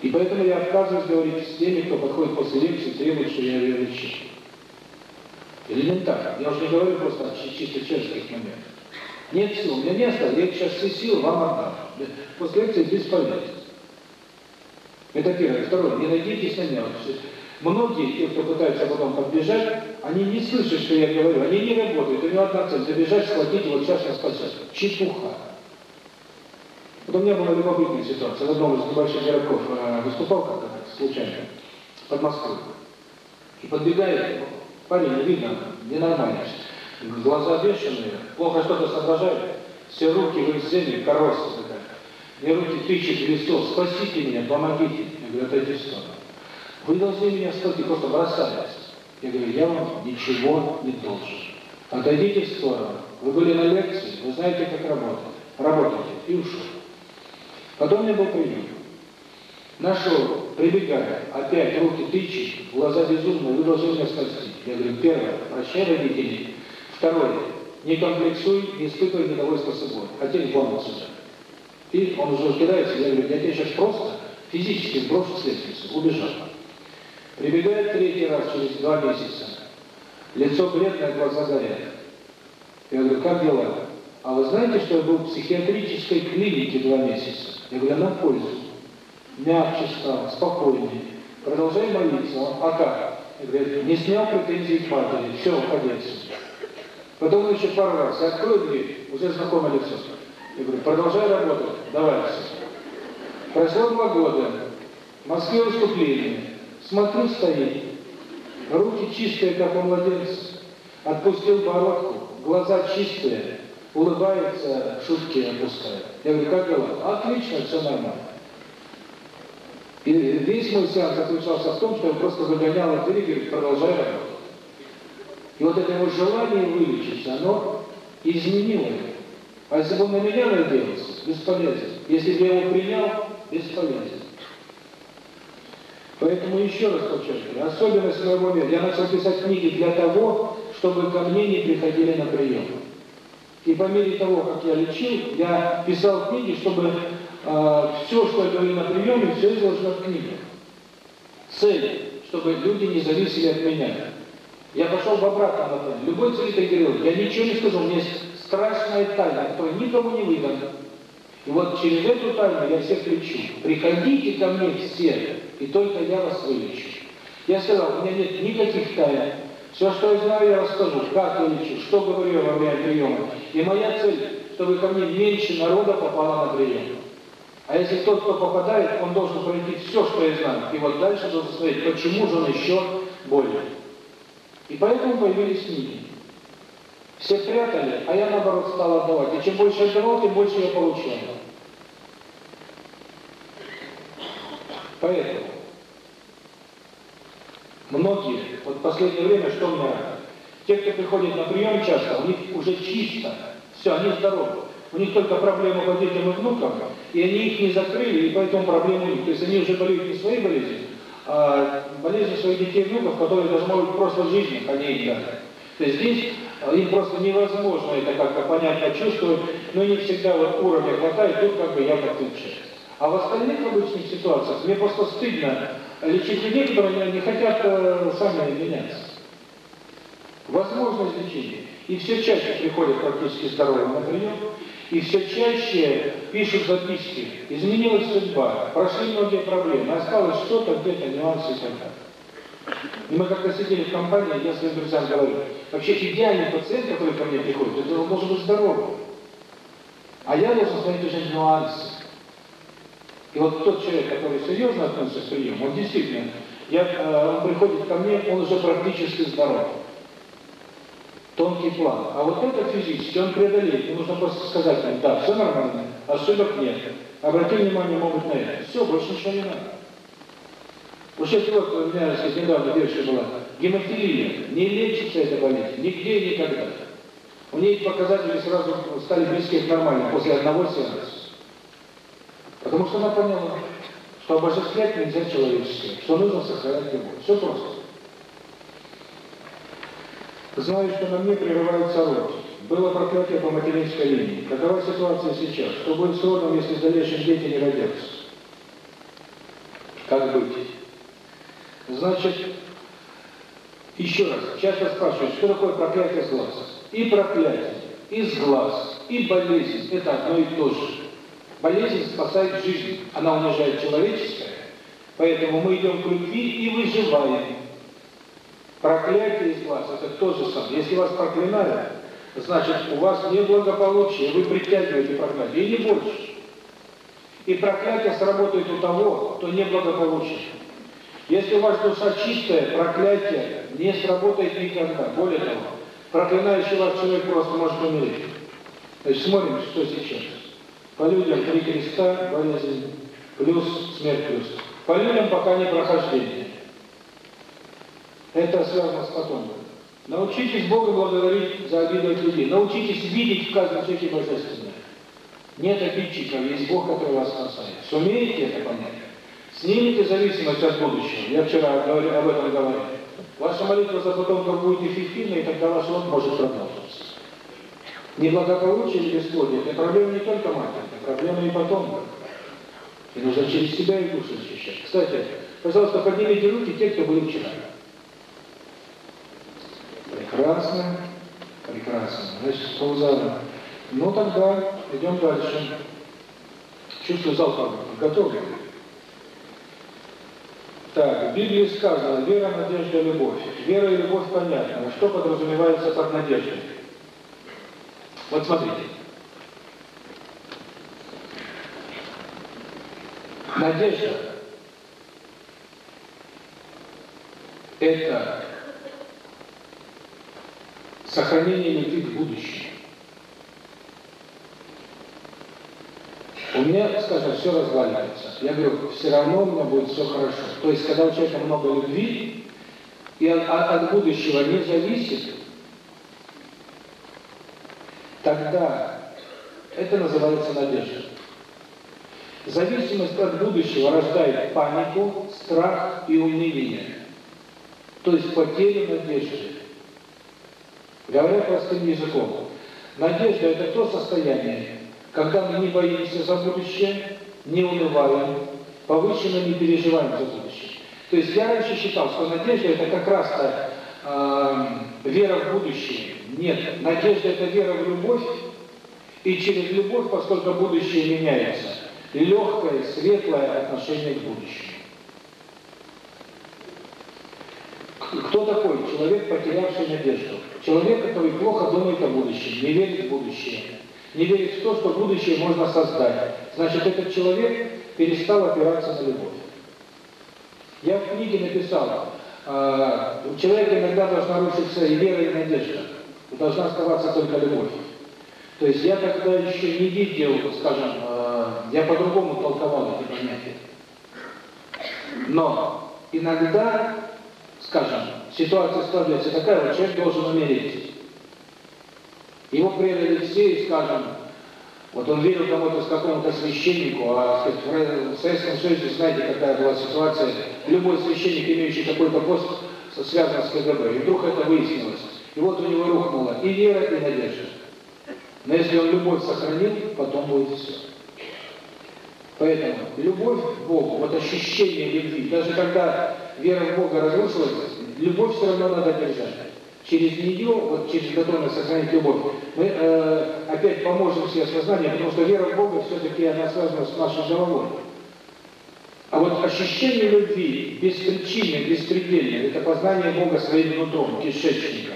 И поэтому я отказываюсь говорить с теми, кто подходит после лекции и требует, что я ее лечу. Элементарно. Я уже не говорю просто о чисто человеческих моментах. Нет сил, у меня не осталось, я сейчас все силы вам отдам. После лекции бесполезно. Это первое. Второе, не надейтесь на меня. Многие, те, кто пытаются потом подбежать, они не слышат, что я говорю, они не работают. У него одна цель – забежать, схватить, вот сейчас я спасет. Чепуха. Вот у меня была любопытная ситуация. В одном из небольших городков э, выступал как-то случайно, под Москвой. И подбегает парень, видно, ненормальный. Глаза бешеные, плохо что-то соображает, все руки в земле, коррозия такая. Мне руки тычет в лицо, спасите меня, помогите. Я говорю, отойди в сторону. Вы должны меня спасти, просто бросаются. Я говорю, я вам ничего не должен. Отойдите в сторону. Вы были на лекции, вы знаете, как работать. Работайте. И ушел. Потом меня был прием. Нашел, прибегая, опять руки тычет, глаза безумные, вы должны меня спасти. Я говорю, первое, прощай родителей. Второе, не комплексуй, не испытывай недовольство собой. Хотели помочь сюда. И он уже кидается, я говорю, я тебе сейчас просто физически сброшу с лестницы, убежал. Прибегает третий раз через два месяца. Лицо бледное, глаза горят. Я говорю, как дела? А вы знаете, что я был в психиатрической клинике два месяца? Я говорю, на пользу. Мягче стал, спокойнее. Продолжай молиться. Он, а как? Я говорю, не снял претензий к матери. Все, уходи. Потом еще пару раз. Я открою дверь, уже знакомое лицо. Я говорю, продолжай работать. Давай. Прошло два года. В Москве выступление. Смотрю, стоит. Руки чистые, как у младенца. Отпустил бородку. Глаза чистые улыбается, шутки опускает. Я говорю, как дела? Отлично, все нормально. И весь мой сеанс заключался в том, что он просто загонял от двери говорит, работать. И вот это его желание вылечиться, оно изменило его. А если бы он на меня надеялся, бесполезно. Если бы я его принял, бесполезно. Поэтому еще раз подчеркиваю, особенность моего мира. Я начал писать книги для того, чтобы ко мне не приходили на прием. И по мере того, как я лечил, я писал книги, чтобы э, все, что я говорю на приеме, все изложено в книгах. Цель, чтобы люди не зависели от меня. Я пошел в обратном направлении. Любой целитель говорил, я ничего не скажу, у меня есть страшная тайна, которая никому не выгодна. И вот через эту тайну я всех лечу. Приходите ко мне все, и только я вас вылечу. Я сказал, у меня нет никаких тайн, все, что я знаю, я расскажу, как я что говорю во время приема. И моя цель, чтобы ко мне меньше народа попало на прием. А если тот, кто попадает, он должен пройти все, что я знаю. И вот дальше должен смотреть, почему же он еще более. И поэтому появились книги. Все прятали, а я наоборот стал отдавать. И чем больше я давал, тем больше я получал. Поэтому Многие, вот в последнее время, что мне Те, кто приходит на прием часто, у них уже чисто, все, они здоровы. У них только проблемы по детям и внукам, и они их не закрыли, и поэтому проблемы у них. То есть они уже болеют не своей болезнью, а болезни своих детей и внуков, которые даже могут просто в жизни, а не То есть здесь им просто невозможно это как-то понять, почувствовать, но не всегда вот уровня хватает, тут как бы я подключаюсь. А в остальных обычных ситуациях мне просто стыдно лечить людей, которые не хотят э, сами меняться. Возможность лечения. И все чаще приходят практически здоровые на прием, и все чаще пишут записки. Изменилась судьба, прошли многие проблемы, осталось что-то, где-то нюансы и так далее. И мы как-то сидели в компании, я своим друзьям говорю, вообще идеальный пациент, который ко мне приходит, это он должен быть здоровым. А я должен смотреть уже нюансы. И вот тот человек, который серьезно относится к приему, он действительно, я, э, он приходит ко мне, он уже практически здоров тонкий план. А вот это физически он преодолеет. Ему нужно просто сказать да, все нормально, ошибок нет. Обрати внимание могут на это. Все, больше ничего не надо. Сейчас вот у меня сказать, недавно девушка была, гемофилия, не лечится эта болезнь, нигде и никогда. У нее показатели сразу стали близки к нормальным после одного сеанса. Потому что она поняла, что обожествлять нельзя человеческое, что нужно сохранять любовь. Все просто. Знаю, что на мне прерываются роки. Было проклятие по материнской линии. Какова ситуация сейчас? Что будет с родом, если дальнейшем дети не родятся? Как быть? Значит, еще раз, часто спрашивают, что такое проклятие с глаз? И проклятие, и с глаз, и болезнь – это одно и то же. Болезнь спасает жизнь, она унижает человеческое, поэтому мы идем к любви и выживаем. Проклятие из вас – это то же самое. Если вас проклинали, значит, у вас неблагополучие, вы притягиваете проклятие, и не больше. И проклятие сработает у того, кто неблагополучен. Если у вас душа чистая, проклятие не сработает никогда. Более того, проклинающий вас человек просто может умереть. Значит, смотрим, что сейчас. По людям три креста, болезнь, плюс смерть плюс. По людям пока не прохождение. Это связано с потомком. Научитесь Бога благодарить за обиду от людей. Научитесь видеть в каждом человеке божественное. Нет обидчиков, есть Бог, который вас спасает. Сумеете это понять? Снимите зависимость от будущего. Я вчера говорил, об этом говорил. Ваша молитва за потомков будет эффективна, и тогда ваш род может продолжиться. Неблагополучие или бесплодие – это проблема не только матери, это проблема и потомков. И нужно через себя и душу защищать. Кстати, пожалуйста, поднимите руки те, кто были вчера. Прекрасно. Прекрасно. Значит, ползала. Ну, тогда идем дальше. Чувствую зал подготовлен. Так, в Библии сказано, вера, надежда, любовь. Вера и любовь понятно. А что подразумевается под надеждой? Вот смотрите. Надежда – это сохранение любви к будущему. У меня, скажем, все разваливается. Я говорю, все равно у меня будет все хорошо. То есть, когда у человека много любви, и от, от будущего не зависит, тогда это называется надежда. Зависимость от будущего рождает панику, страх и уныние. То есть потерю надежды. Говоря простым языком, надежда – это то состояние, когда мы не боимся за будущее, не унываем, повышенно не переживаем за будущее. То есть я раньше считал, что надежда – это как раз-то э, вера в будущее. Нет, надежда – это вера в любовь, и через любовь, поскольку будущее меняется, легкое, светлое отношение к будущему. Кто такой человек, потерявший надежду? Человек, который плохо думает о будущем, не верит в будущее, не верит в то, что будущее можно создать. Значит, этот человек перестал опираться на любовь. Я в книге написал, э, у человека иногда должна рушиться и вера, и надежда. Должна оставаться только любовь. То есть я тогда еще не видел, скажем, э, я по-другому толковал эти понятия. Но иногда скажем, ситуация складывается такая, вот человек должен умереть. Его предали все, и, скажем, Вот он верил кому-то, какому-то священнику, а в Советском Союзе, знаете, какая была ситуация, любой священник, имеющий какой-то пост, связан с КГБ, и вдруг это выяснилось. И вот у него рухнуло и вера, и надежда. Но если он любовь сохранил, потом будет все. Поэтому любовь к Богу, вот ощущение любви, даже когда вера в Бога разрушилась, любовь все равно надо держать. Через нее, вот через готовность сохранить любовь, мы э, опять поможем себе сознанием, потому что вера в Бога все-таки она связана с нашей головой. А вот ощущение любви без причины, беспредельное, это познание Бога своим нутром, кишечника.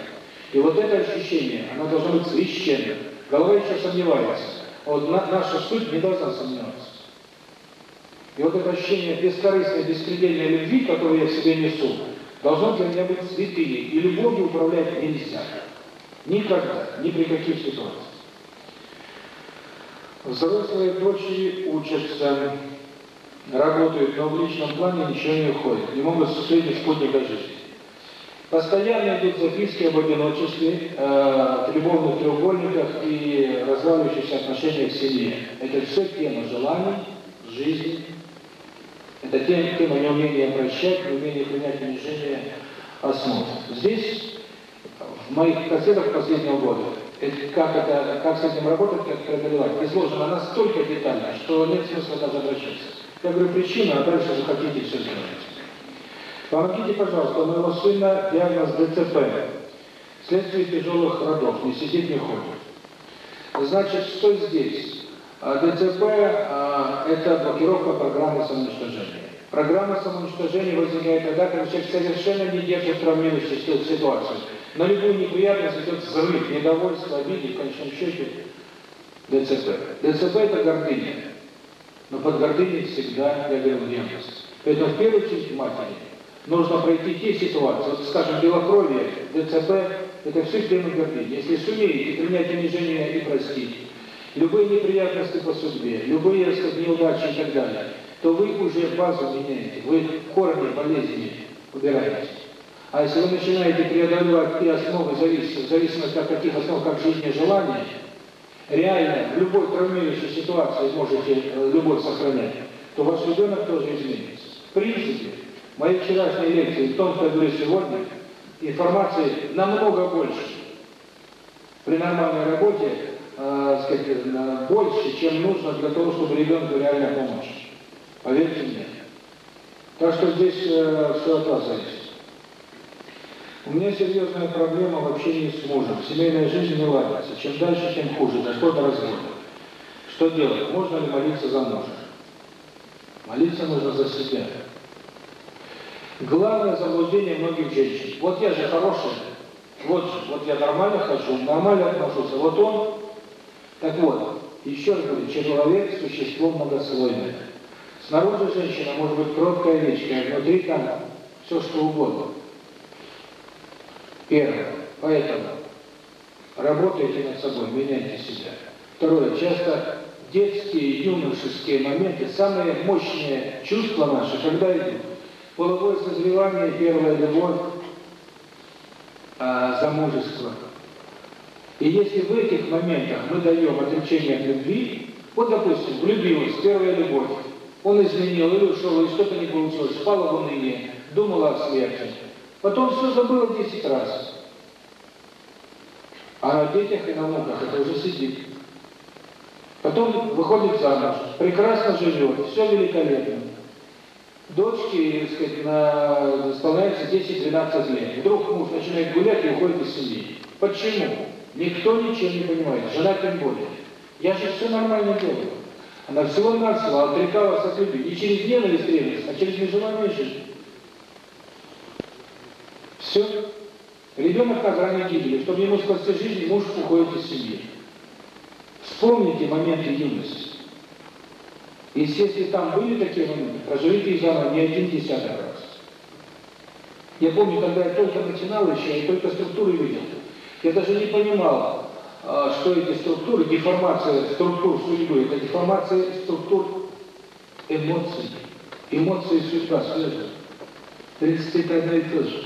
И вот это ощущение, оно должно быть священным. Голова еще сомневается. А вот на, наша суть не должна сомневаться. И вот это ощущение бескорыстной, беспредельной любви, которую я в себе несу, должно для меня быть святыней. И любовью управлять нельзя. Никогда, ни при каких ситуациях. Взрослые дочери учатся, работают, но в личном плане ничего не уходит. Не могут сосредоточить спутника жизни. Постоянно идут записки об одиночестве, э, любовных треугольниках и разваливающихся отношениях в семье. Это все тема желаний, жизни. Это тема неумения прощать, неумения принять унижение основ. Здесь, в моих кассетах последнего года, это, как, это, как с этим работать, как преодолевать, изложено настолько детально, что нет смысла даже обращаться. Я говорю причину, а дальше захотите все сделать. Помогите, пожалуйста, у моего сына диагноз ДЦП. Вследствие тяжелых родов, не сидит, не ходит. Значит, что здесь? А, ДЦП а, – это блокировка программы самоуничтожения. Программа самоуничтожения возникает тогда, когда человек совершенно не держит травмирующую ситуацию. На любую неприятность идет взрыв, недовольство, обиды, в конечном счете ДЦП. ДЦП – это гордыня. Но под гордыней всегда, я говорю, ревность. Поэтому в первую очередь матери нужно пройти те ситуации, вот, скажем, белокровие, ДЦП, это все члены гордыни. Если сумеете принять унижение и простить, любые неприятности по судьбе, любые, сказать, неудачи и так далее, то вы уже базу меняете, вы корни болезни убираете. А если вы начинаете преодолевать и основы зависимости, в зависимости от таких основ, как жизнь и желание, реально в любой травмирующей ситуации можете любовь сохранять, то ваш ребенок тоже изменится. В принципе, моей вчерашней лекции, в том, что я говорю сегодня, информации намного больше. При нормальной работе, э, сказать, больше, чем нужно для того, чтобы ребенку реально помочь. Поверьте мне. Так что здесь э, все от вас зависит. У меня серьезная проблема в общении с мужем. Семейная жизнь не ладится. Чем дальше, тем хуже. Что до развода. Что делать? Можно ли молиться за мужа? Молиться нужно за себя. Главное заблуждение многих женщин. Вот я же хороший, вот вот я нормально хожу, нормально отношусь, а вот он... Так вот, еще раз говорю, человек – существо многослойное. Снаружи женщина может быть кроткая речка, а внутри там все что угодно. Первое. Поэтому работайте над собой, меняйте себя. Второе. Часто детские, юношеские моменты, самые мощные чувства наши, когда идут половое созревание, первая любовь, а, замужество. И если в этих моментах мы даем отречение от любви, вот, допустим, влюбилась, первая любовь, он изменил или ушел, или что-то не получилось, спала в уныние, думала о смерти. Потом все забыла 10 раз. А на детях и на внуках это уже сидит. Потом выходит замуж, прекрасно живет, все великолепно дочке, так сказать, на, исполняется 10-12 лет. Вдруг муж начинает гулять и уходит из семьи. Почему? Никто ничего не понимает, жена тем более. Я же все нормально делаю. Она всего-навсего отрекалась от любви. Не через ненависть, ревность, а через нежелание жить. Все. Ребенок на грани гибели. Чтобы ему спасти жизнь, муж уходит из семьи. Вспомните моменты юности. Если там были такие моменты, проживите их заново не один десяток раз. Я помню, когда я только начинал еще, я только структуры видел. Я даже не понимал, а, что эти структуры, деформация структур судьбы, это деформация структур эмоций. Эмоции судьба связаны. 30 одно и то же.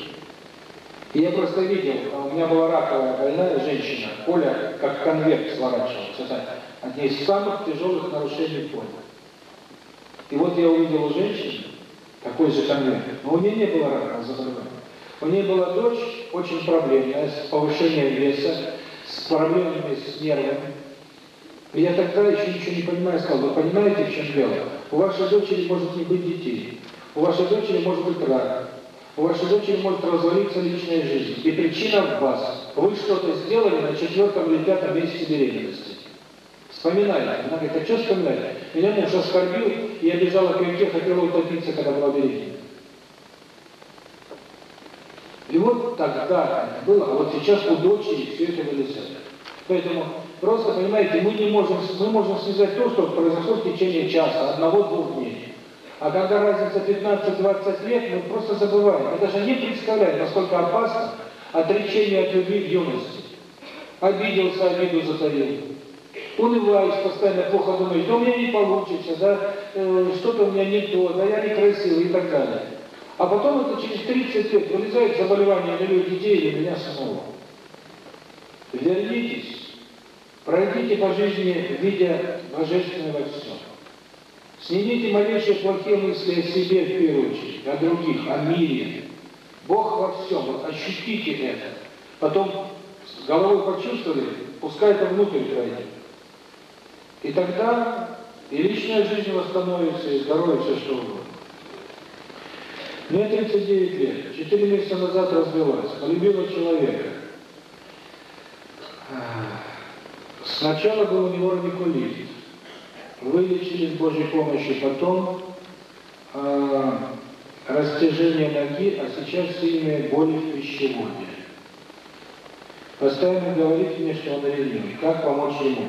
И я просто видел, а у меня была раковая больная женщина, Оля, как конверт сворачивался. одни из самых тяжелых нарушений поля. И вот я увидел у женщины такой же конверт, но у нее не было рака заболевания. У нее была дочь очень проблемная, с повышением веса, с проблемами с нервами. И я тогда еще ничего не понимаю, сказал, вы понимаете, в чем дело? У вашей дочери может не быть детей, у вашей дочери может быть рак, у вашей дочери может развалиться личная жизнь. И причина в вас. Вы что-то сделали на четвертом или пятом месяце беременности. Вспоминайте. Она говорит, а что вспоминать? Меня муж оскорбил, и я бежала к реке, хотела утопиться, когда была беременна. И вот тогда было, а вот сейчас у дочери все это вылезает. Поэтому просто, понимаете, мы не можем, мы можем связать то, что произошло в течение часа, одного-двух дней. А когда разница 15-20 лет, мы просто забываем. Мы даже не представляем, насколько опасно отречение от любви в юности. Обиделся, обиду затаил. Унываешь, постоянно плохо думаешь, да у меня не получится, да, э, что-то у меня не то, да я некрасивый и так далее. А потом это через 30 лет вылезает заболевание миллион детей или меня самого. Вернитесь, пройдите по жизни, видя божественное во всем. Снимите малейшие плохие мысли о себе в первую очередь, о других, о мире. Бог во всем, вот ощутите это. Потом головой почувствовали, пускай это внутрь пройдет. И тогда и личная жизнь восстановится, и здоровье, все что угодно. Мне 39 лет, 4 месяца назад развелась, полюбила человека. Сначала был у него радикулит. Вылечили с Божьей помощью, потом э, растяжение ноги, а сейчас сильные боли в пищеводе. Постоянно говорит мне, что он ревнивый. Как помочь ему?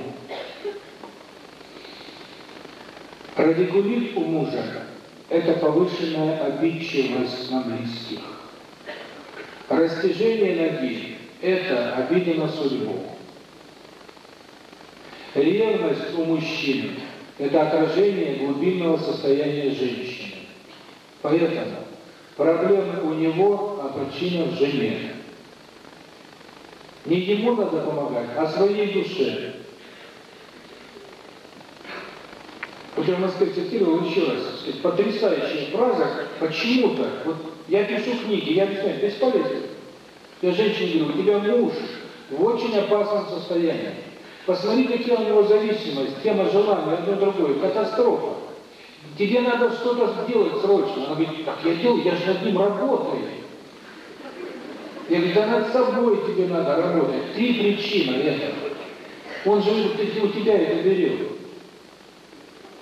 Радикулит у мужа – это повышенная обидчивость на близких. Растяжение ноги – это обида на судьбу. Ревность у мужчин – это отражение глубинного состояния женщины. Поэтому проблемы у него, а причина в жене. Не ему надо помогать, а своей душе. Я в Москве цитировал еще раз, сказать, потрясающая фраза, почему-то, вот я пишу книги, я объясняю, бесполезно. Я женщине говорю, у тебя муж в очень опасном состоянии. Посмотри, какие у него зависимость, тема желания, одно другое, катастрофа. Тебе надо что-то сделать срочно. Она говорит, как я делаю, я же над ним работаю. Я говорю, да над собой тебе надо работать. Три причины этого. Он же у тебя это берет.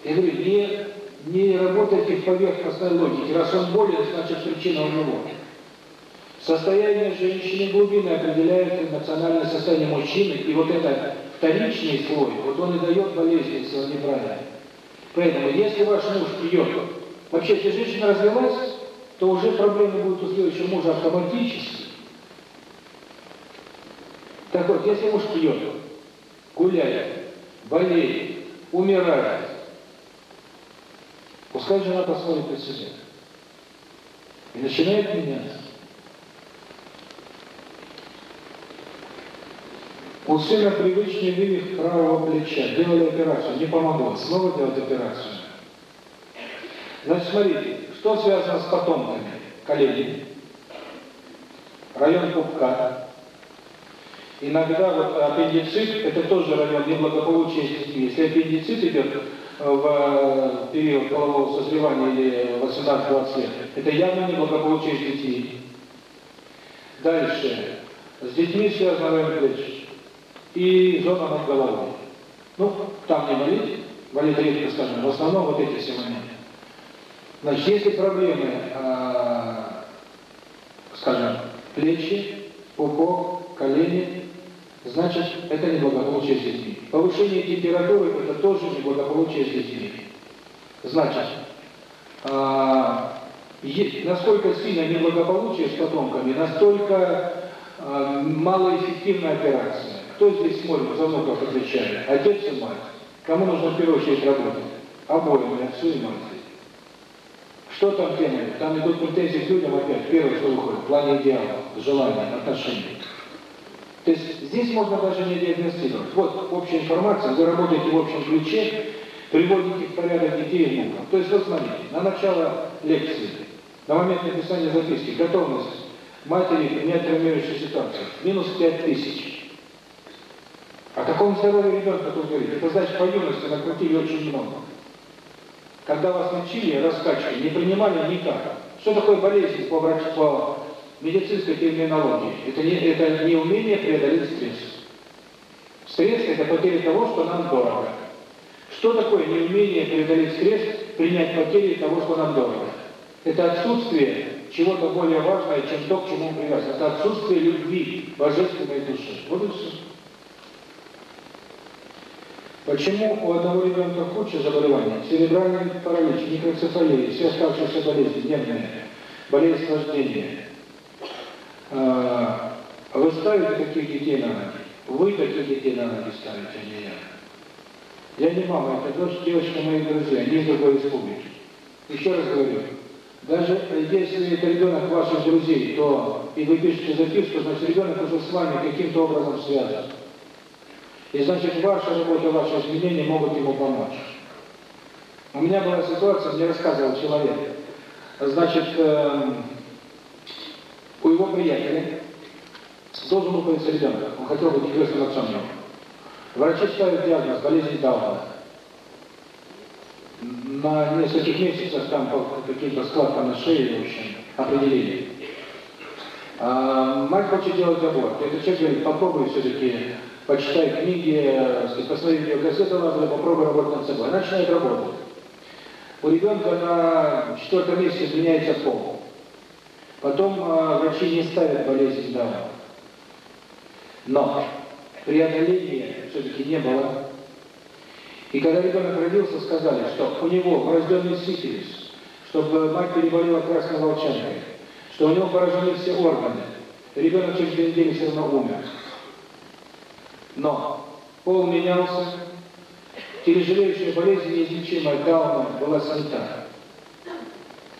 Я говорю, не, не работайте в поверхностной логике. Раз он болен, значит причина у него. Состояние женщины глубины определяет эмоциональное состояние мужчины, и вот это вторичный слой, вот он и дает болезнь, если он неправильный. Поэтому, если ваш муж пьет, вообще, если женщина развелась, то уже проблемы будут у следующего мужа автоматически. Так вот, если муж пьет, гуляет, болеет, умирает, пускай жена посмотрит на себя. И начинает меняться. У сына привычный вывих правого плеча. Делали операцию, не помогло. Снова делать операцию. Значит, смотрите, что связано с потомками? Колени, район пупка. Иногда вот аппендицит, это тоже район неблагополучия детьми. Если аппендицит идет в период полового созревания или 18-20 лет, это явно неблагополучие детьми. Дальше. С детьми связан район плеч и зона над головой. Ну, там не болит, болит редко, скажем, в основном вот эти все моменты. Значит, если проблемы, э, скажем, плечи, пупок, колени, значит, это неблагополучие детьми. Повышение температуры – это тоже неблагополучие детьми. Значит, э, насколько сильно неблагополучие с потомками, настолько э, малоэффективная операция. Кто здесь смотрит, за внуков отвечает? Отец и мать. Кому нужно в первую очередь работать? Обоим, отцу и матери. Что там тема? Там идут претензии к людям опять. Первое, что выходит, в плане идеала, желания, отношений. То есть здесь можно даже не диагностировать. Вот общая информация, вы работаете в общем ключе, приводите в порядок детей и внуков. То есть вот смотрите, на начало лекции, на момент написания записки, готовность матери принять травмирующую ситуацию, минус 5 тысяч. О каком здоровье ребенка тут говорить? Это значит, по юности накрутили очень много. Когда вас лечили, раскачивали, не принимали никак. Что такое болезнь по, врачу, по медицинской терминологии? Это не, это не умение преодолеть стресс. Стресс – это потеря того, что нам дорого. Что такое неумение преодолеть стресс, принять потери того, что нам дорого? Это отсутствие чего-то более важного, чем то, к чему мы привязаны. Это отсутствие любви, божественной души. Вот и все. Почему у одного ребенка куча заболеваний? Церебральный паралич, микроцефалия, все оставшиеся болезни, нервные, болезнь вождения. А, вы ставите таких детей на ноги? Вы таких детей на ноги ставите, а не я. Я не мама, это дочь, девочка моих друзей, они из другой республики. Еще раз говорю, даже если это ребенок ваших друзей, то и вы пишете записку, значит ребенок уже с вами каким-то образом связан. И значит, ваша работа, ваши изменения могут ему помочь. У меня была ситуация, мне рассказывал человек. Значит, э, у его приятеля должен был появиться ребенок. Он хотел быть крестным отцом его. Врачи ставят диагноз болезнь Дауна. На нескольких месяцах там по каким-то складкам на шее, в общем, определили. А, мать хочет делать аборт. Этот человек говорит, попробуй все-таки почитай книги, посмотри видеокассету надо, попробуй работать над собой. Она начинает работать. У ребенка на четвертом месяце изменяется пол. Потом э, врачи не ставят болезнь Дауна. Но преодоления все-таки не было. И когда ребенок родился, сказали, что у него врожденный сифилис, чтобы мать переболела красной волчанкой, что у него поражены все органы. Ребенок через две недели все равно умер. Но пол менялся, тяжелейшая болезнь, неизлечимая Дауна была снята.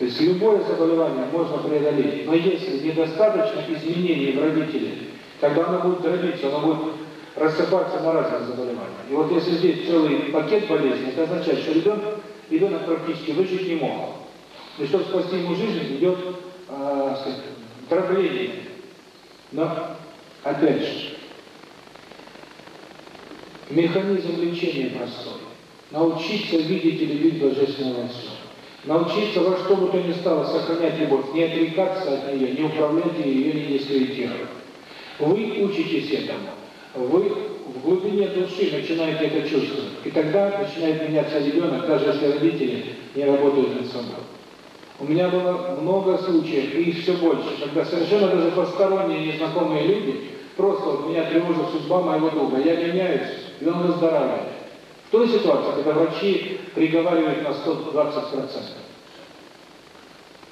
То есть любое заболевание можно преодолеть, но если недостаточно изменений в родителе, тогда оно будет дробиться, оно будет рассыпаться на разные заболевания. И вот если здесь целый пакет болезней, это означает, что ребенок, ребенок практически выжить не мог. И чтобы спасти ему жизнь, идет э, дробление. Но, опять же, Механизм лечения простой. Научиться видеть и любить Божественного Отца. Научиться во что бы то ни стало сохранять любовь, не отрекаться от нее, не управлять ее, не дискредитировать. Вы учитесь этому. Вы в глубине души начинаете это чувствовать. И тогда начинает меняться ребенок, даже если родители не работают над собой. У меня было много случаев, и их все больше, когда совершенно даже посторонние, незнакомые люди, просто вот меня тревожит судьба моего друга, я меняюсь, и он выздоравливает. В той ситуации, когда врачи приговаривают на 120%.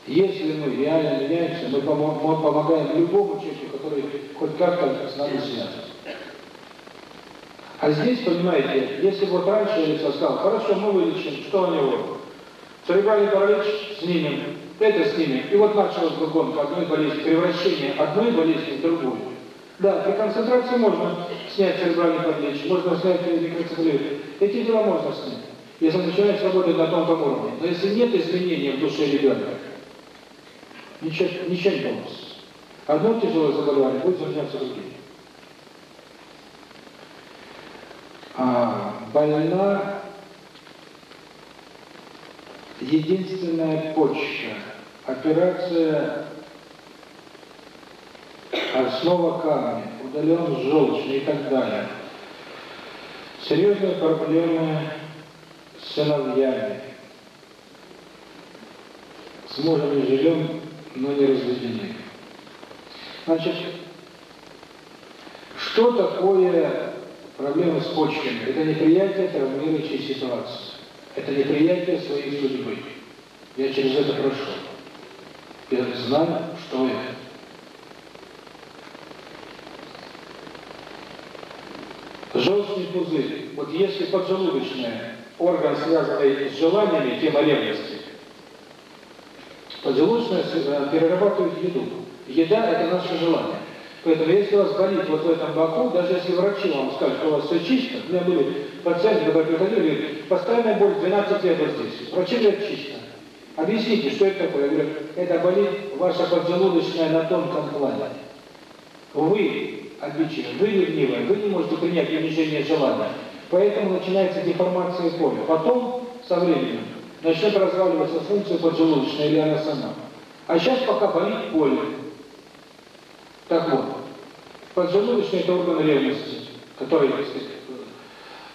Если мы реально меняемся, мы помогаем любому человеку, который хоть как-то с нами связан. А здесь, понимаете, если вот раньше я сказал, хорошо, мы вылечим, что у него? Церебральный паралич снимем, это снимем. И вот началась гонка одной болезни, превращение одной болезни в другую. Да, при концентрации можно снять церебральный паралич, можно снять микроцефалию. Эти дела можно снять, если начинается работать на тонком уровне. Но если нет изменения в душе ребенка, ничего, ничего не получится. Одно тяжелое заболевание будет заменяться другим. А, больна единственная почка. Операция основа камня, удален желчный и так далее. Серьезные проблемы с сыновьями. С мужем не живем, но не разведены. Значит, что такое проблемы с почками? Это неприятие травмирующей ситуации. Это неприятие своей судьбы. Я через это прошел. Я знаю, что это. Желчный пузырь. Вот если поджелудочная орган, связанный с желаниями, тема ревности, поджелудочная перерабатывает еду. Еда – это наше желание. Поэтому если у вас болит вот в этом боку, даже если врачи вам скажут, что у вас все чисто, у меня были пациенты, которые приходили, постоянная боль 12 лет вот здесь. Врачи говорят, чисто. Объясните, что это такое? Я говорю, это болит ваша поджелудочная на тонком плане. Вы обидчивы, вы ревнивые, вы не можете принять унижение желания. Поэтому начинается деформация поля. Потом, со временем, начнет разваливаться функция поджелудочная или она. А сейчас пока болит поле. Так вот, поджелудочный – это орган ревности, который, так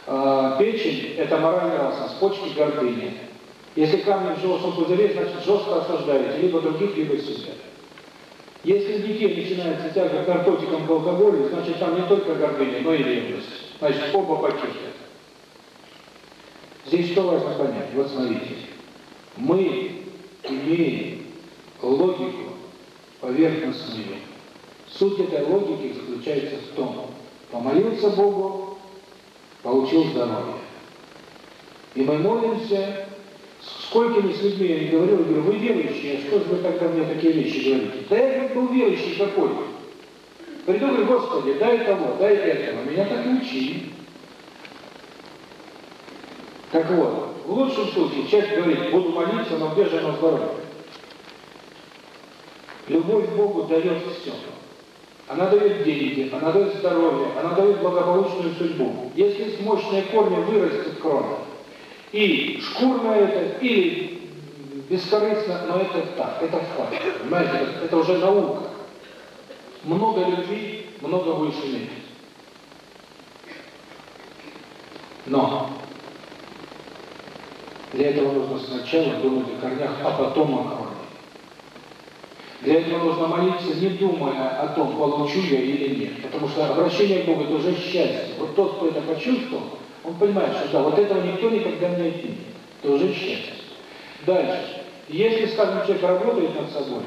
э, печень – это моральный разум, почки – гордыня. Если камни в желчном пузыре, значит жестко осуждаете либо других, либо себя. Если в детей начинается тяга к наркотикам, к алкоголю, значит там не только гордыня, но и ревность. Значит, оба пакета. Здесь что важно понять? Вот смотрите. Мы имеем логику поверхностную. Суть этой логики заключается в том, помолился Богу, получил здоровье. И мы молимся, сколькими с людьми я говорил, я говорю, вы верующие, что же вы тогда мне такие вещи говорите? Да я был верующий какой. Приду, говорю, Господи, дай того, дай этого. Меня так и учили. Так вот, в лучшем случае человек говорит, буду молиться, но где же оно здоровье? Любовь к Богу дает все. Она дает деньги, она дает здоровье, она дает благополучную судьбу. Если с мощные корни вырастет крона, и шкурно это, или бескорыстно, но это так, это факт. Понимаете, это, уже наука. Много любви, много будешь иметь. Но для этого нужно сначала думать о корнях, а потом о корне. Для этого нужно молиться, не думая о том, получу я или нет. Потому что обращение к Богу – это уже счастье. Вот тот, кто это почувствовал, он понимает, что да, вот этого никто никогда не отнимет. Это уже счастье. Дальше. Если, скажем, человек работает над собой,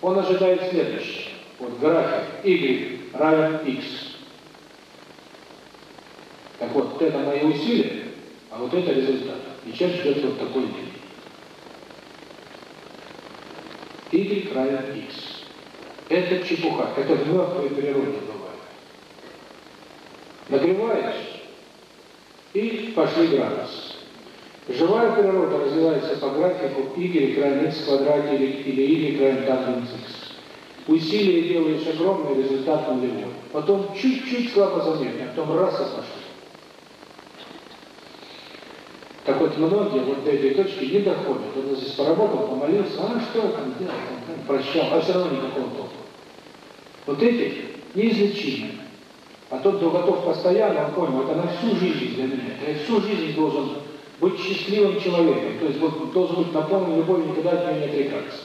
он ожидает следующее. Вот график Y равен X. Так вот, это мои усилия, а вот это результат. И человек ждет вот такой день. Y равен X. Это чепуха, это в мертвой природе бывает. Нагреваешь, и пошли градус. Живая природа развивается по графику y x в квадрате или, или y равен тангенс x. Усилие делаешь огромный, результат нулевой. Потом чуть-чуть слабо заметно, потом раз и пошли. Так вот, многие вот до этой точки не доходят. Он здесь поработал, помолился, а что там делал, там, прощал, а все равно никакого толка. Вот эти неизлечимы. А тот, кто готов постоянно, он понял, это на всю жизнь для меня. Я всю жизнь должен быть счастливым человеком. То есть вот, должен быть наполнен любовью, никогда от нее не отрекаться.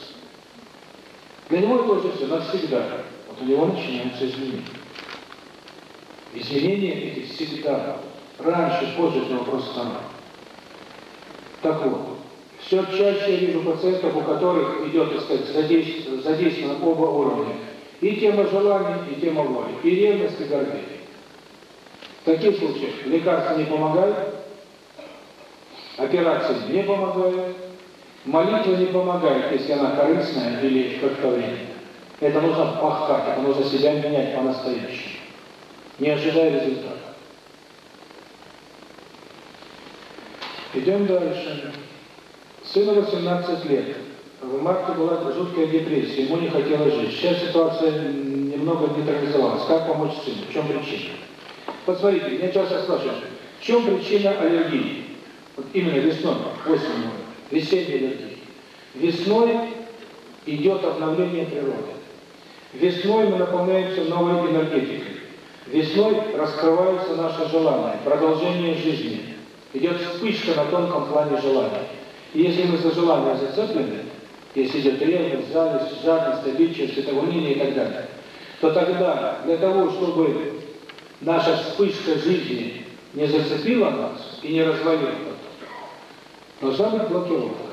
Для него это уже все, навсегда. Вот у него начинаются изменения. Изменения эти всегда. Раньше, позже это вопрос цена. Так вот, все чаще я вижу пациентов, у которых идет, так сказать, задействовано, задействовано оба уровня. И тема желания, и тема воли, и ревность, и гордыня. В таких случаях лекарства не помогают, операции не помогают, молитва не помогает, если она корыстная или кратковременная. Это нужно пахать, это нужно себя менять по-настоящему, не ожидая результата. Идем дальше. Сыну 18 лет. В марте была жуткая депрессия, ему не хотелось жить. Сейчас ситуация немного нейтрализовалась. Как помочь сыну? В чем причина? Посмотрите, меня часто спрашивают, в чем причина аллергии? Вот именно весной, осенью, весенней аллергии. Весной идет обновление природы. Весной мы наполняемся новой энергетикой. Весной раскрываются наши желания, продолжение жизни. Идет вспышка на тонком плане желания. И если мы за желания зацеплены, если идет ревность, зависть, жадность, обидчивость, это и так далее, то тогда для того, чтобы наша вспышка жизни не зацепила нас и не развалила должна быть блокировка.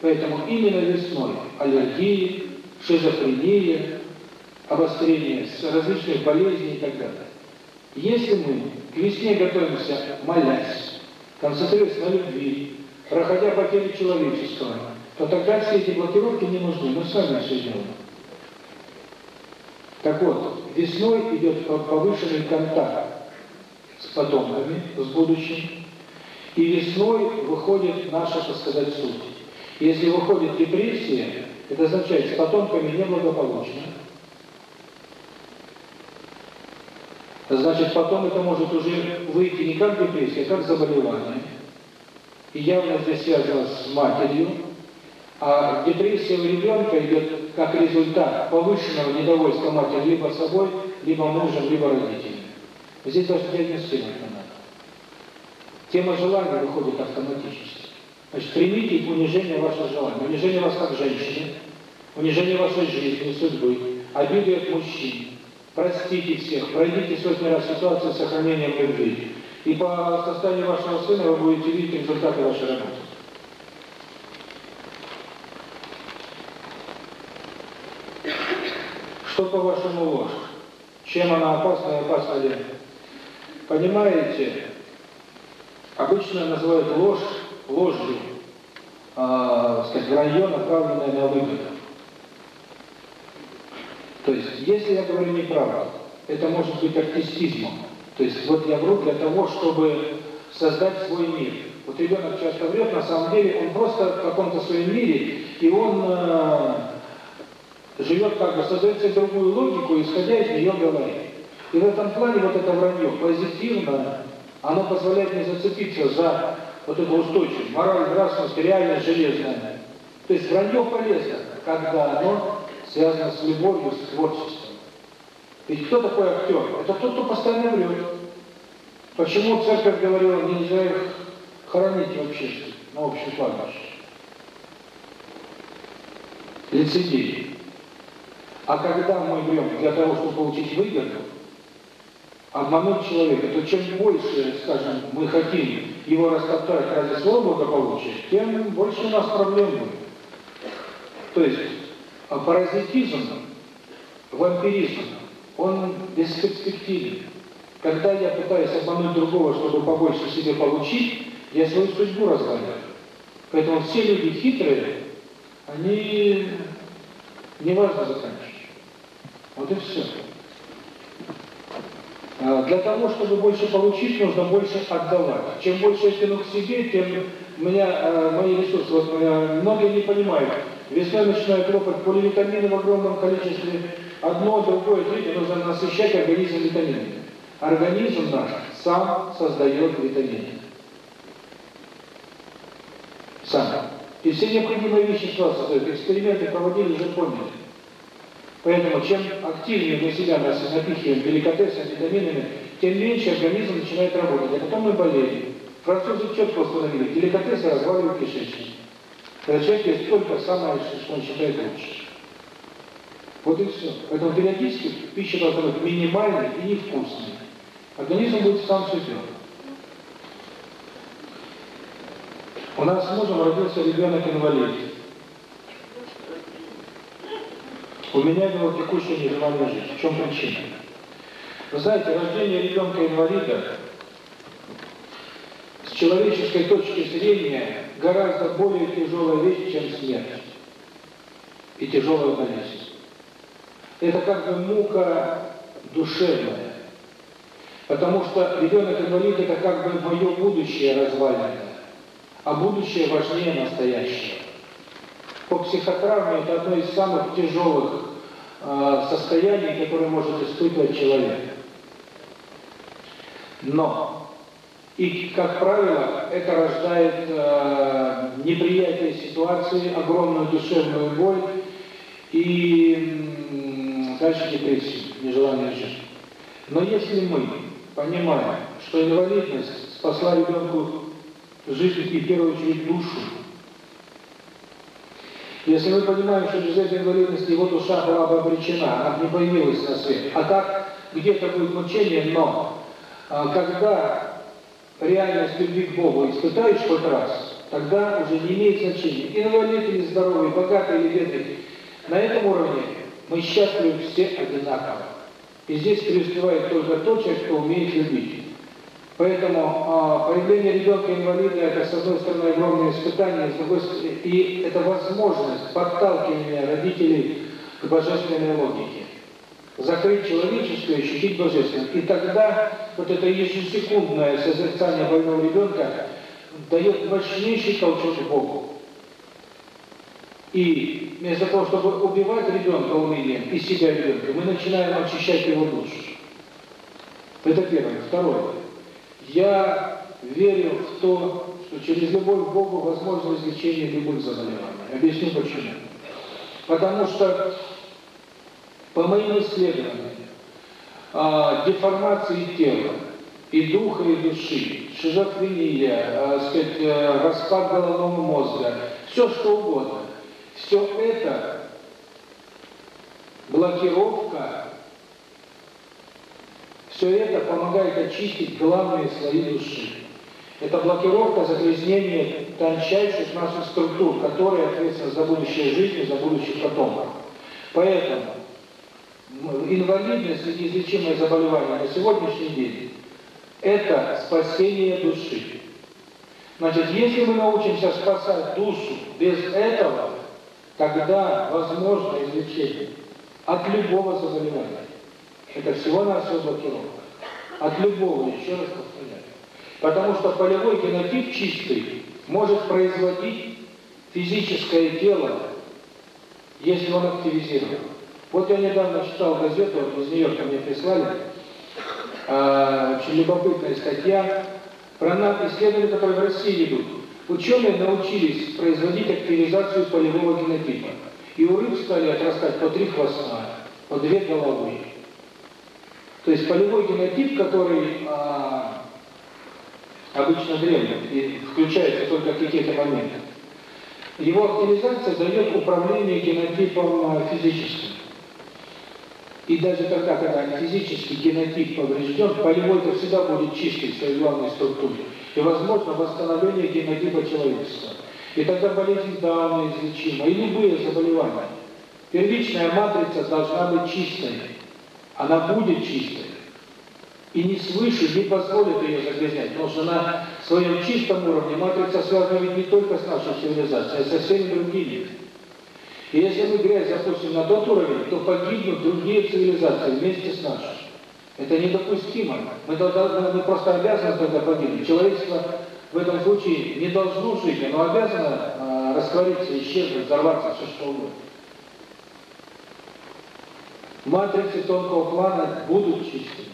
Поэтому именно весной аллергии, шизофрения, обострение различных болезней и так далее. Если мы к весне готовимся, молясь, концентрируясь на любви, проходя потери человечества, то тогда все эти блокировки не нужны. Мы сами все делаем. Так вот, весной идет повышенный контакт с потомками, с будущим, и весной выходит наша, так сказать, суть. Если выходит депрессия, это означает, с потомками неблагополучно. Значит, потом это может уже выйти не как депрессия, а как заболевание. И явно здесь связано с матерью. А депрессия у ребенка идет как результат повышенного недовольства матери либо собой, либо мужем, либо родителями. Здесь даже диагностировать надо. Тема желания выходит автоматически. Значит, примите унижение ваших желаний, унижение вас как женщины, унижение вашей жизни, судьбы, обиды от мужчин. Простите всех, пройдите сотни раз ситуацию с сохранением любви. И по состоянию вашего сына вы будете видеть результаты вашей работы. Что по-вашему ложь? Чем она опасна и опасна ли? Понимаете, обычно называют ложь ложью, э, сказать, вранье, направленное на выгоду. То есть, если я говорю неправду, это может быть артистизмом. То есть, вот я вру для того, чтобы создать свой мир. Вот ребенок часто врет, на самом деле, он просто в каком-то своем мире, и он э, живет как бы, создает себе другую логику, исходя из нее говорит. И в этом плане вот это вранье позитивно, оно позволяет мне зацепиться за вот эту устойчивость, мораль, нравственность, реальность железная. То есть вранье полезно, когда оно связано с любовью, с творчеством. Ведь кто такой актер? Это тот, кто постоянно врет. Почему церковь говорила, нельзя их хоронить вообще на общем кладбище? Лицедей. А когда мы врем для того, чтобы получить выгоду, обмануть человека, то чем больше, скажем, мы хотим его растоптать ради своего благополучия, тем больше у нас проблем будет. То есть а паразитизм, вампиризм, он бесперспективен. Когда я пытаюсь обмануть другого, чтобы побольше себе получить, я свою судьбу разваливаю. Поэтому все люди хитрые, они неважно заканчивают. Вот и все. А, для того, чтобы больше получить, нужно больше отдавать. Чем больше я тяну к себе, тем у меня э, мои ресурсы, вот э, многие не понимают. Весной начинают лопать поливитамины в огромном количестве. Одно, другое, третье, нужно насыщать организм витаминами. Организм наш сам создает витамины. Сам. И все необходимые вещества создают. Эксперименты проводили, уже поняли. Поэтому чем активнее мы себя напихиваем деликатесами, витаминами, тем меньше организм начинает работать. А потом мы болеем. Французы четко установили, деликатесы разваливают кишечник. Когда человек есть только самое, что он считает лучше. Вот и все. Поэтому периодически пища должна быть минимальной и невкусной. Организм будет сам все делать. У нас с мужем родился ребенок-инвалид. У меня было текущее нежелание жить. В чем причина? Вы знаете, рождение ребенка-инвалида с человеческой точки зрения гораздо более тяжелая вещь, чем смерть. И тяжелая болезнь. Это как бы мука душевная. Потому что ребенок-инвалид это как бы мое будущее разваленное. А будущее важнее настоящего по психотравме это одно из самых тяжелых э, состояний, которые может испытывать человек. Но, и, как правило, это рождает э, неприятие ситуации, огромную душевную боль и дальше депрессию, нежелание жить. Но если мы понимаем, что инвалидность спасла ребенку жизнь и в первую очередь душу, если мы понимаем, что без этой инвалидности его душа была бы обречена, она бы не появилась на свет. А так где-то будет мучение, но а, когда реальность любви к Богу испытаешь хоть раз, тогда уже не имеет значения, инвалид или здоровый, богатый или бедный. На этом уровне мы счастливы все одинаково. И здесь преуспевает только тот человек, кто умеет любить. Поэтому а, появление ребенка-инвалида – это, с одной стороны, огромное испытание, с другой стороны, и это возможность подталкивания родителей к божественной логике. закрыть человеческое ощутить божественное. И тогда вот это ежесекундное созерцание больного ребенка дает мощнейший толчок Богу. И вместо того, чтобы убивать ребенка унынием и себя ребенка, мы начинаем очищать его душу. Это первое. Второе. Я верю в то, что через любовь к Богу возможно излечение любых заболеваний. Объясню почему. Потому что, по моим исследованиям, а, деформации тела, и духа, и души, шизофрения, а, сказать, э, распад головного мозга, все что угодно, все это блокировка, все это помогает очистить главные слои души. Это блокировка загрязнения тончайших наших структур, которые ответственны за будущее жизни, за будущих потомков. Поэтому инвалидность и неизлечимое заболевание на сегодняшний день – это спасение души. Значит, если мы научимся спасать душу без этого, тогда возможно излечение от любого заболевания. Это всего-навсего блокировка. От любого, еще раз повторяю. Потому что полевой генотип чистый может производить физическое тело, если он активизирован. Вот я недавно читал газету, вот из Нью-Йорка мне прислали, э, очень любопытная статья про исследования, которые в России идут. Ученые научились производить активизацию полевого генотипа. И у рыб стали отрастать по три хвоста, по две головы. То есть полевой генотип, который а, обычно древний и включается только в какие-то моменты, его активизация дает управление генотипом а, физическим. И даже тогда, когда физический генотип поврежден, полевой-то всегда будет чистый в своей главной структуре. И возможно восстановление генотипа человечества. И тогда болезнь Дауна излечима. И любые заболевания. Первичная матрица должна быть чистой. Она будет чистой. И не свыше не позволит ее загрязнять, потому что на своем чистом уровне матрица связана ведь не только с нашей цивилизацией, а со всеми другими. И если мы грязь запустим на тот уровень, то погибнут другие цивилизации вместе с нашей. Это недопустимо. Мы, мы просто обязаны тогда погибнуть. Человечество в этом случае не должно жить, оно обязано э, раствориться, исчезнуть, взорваться, все что угодно. Матрицы тонкого плана будут чистыми.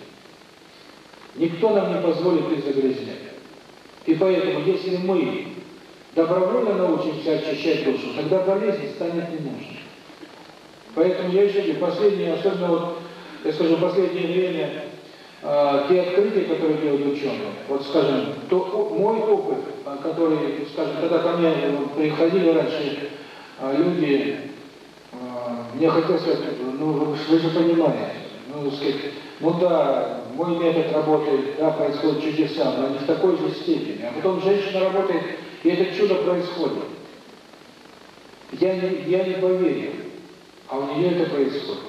Никто нам не позволит их загрязнять. И поэтому, если мы добровольно научимся очищать душу, тогда болезнь станет ненужной. Поэтому я еще говорю, последнее, особенно вот, я скажу, последнее время, э, те открытия, которые делают ученые, вот скажем, то, мой опыт, который, скажем, когда ко мне приходили раньше э, люди, мне хотелось ну вы же понимаете, ну, сказать, ну да, мой метод работает, да, происходят чудеса, но не в такой же степени. А потом женщина работает и это чудо происходит. Я не, я не поверил, а у нее это происходит.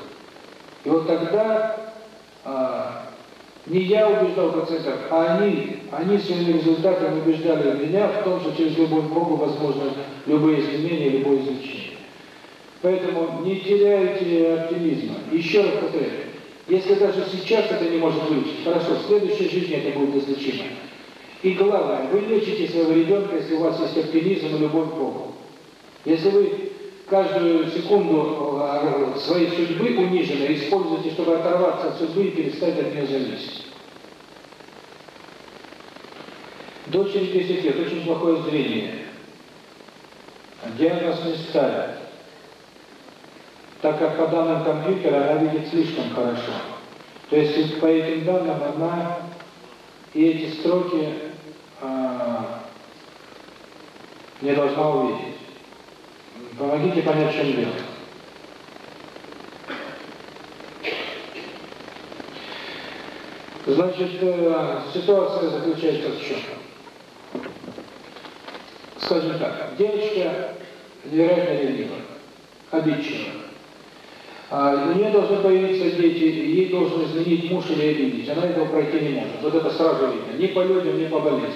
И вот тогда а, не я убеждал пациентов, а они, они своими результатами убеждали меня в том, что через любовь к Богу возможно любые изменения, любое излечение. Поэтому не теряйте оптимизма. Еще раз повторяю, если даже сейчас это не может вылечить, хорошо, в следующей жизни это будет излечимо. И главное, вы лечите своего ребенка, если у вас есть оптимизм и любовь к Богу. Если вы каждую секунду э, своей судьбы униженной используете, чтобы оторваться от судьбы и перестать от нее зависеть. Дочери 10 лет, очень плохое зрение. Диагноз не ставят. Так как по данным компьютера она видит слишком хорошо. То есть по этим данным она и эти строки а, не должна увидеть. Помогите понять, чем дело. Значит, э, ситуация заключается в чем? Скажем так, девочка невероятно ревнива, обидчива. А, у нее должны появиться дети, ей должен изменить муж или обидеть. Она этого пройти не может. Вот это сразу видно. Ни по людям, ни по болезням.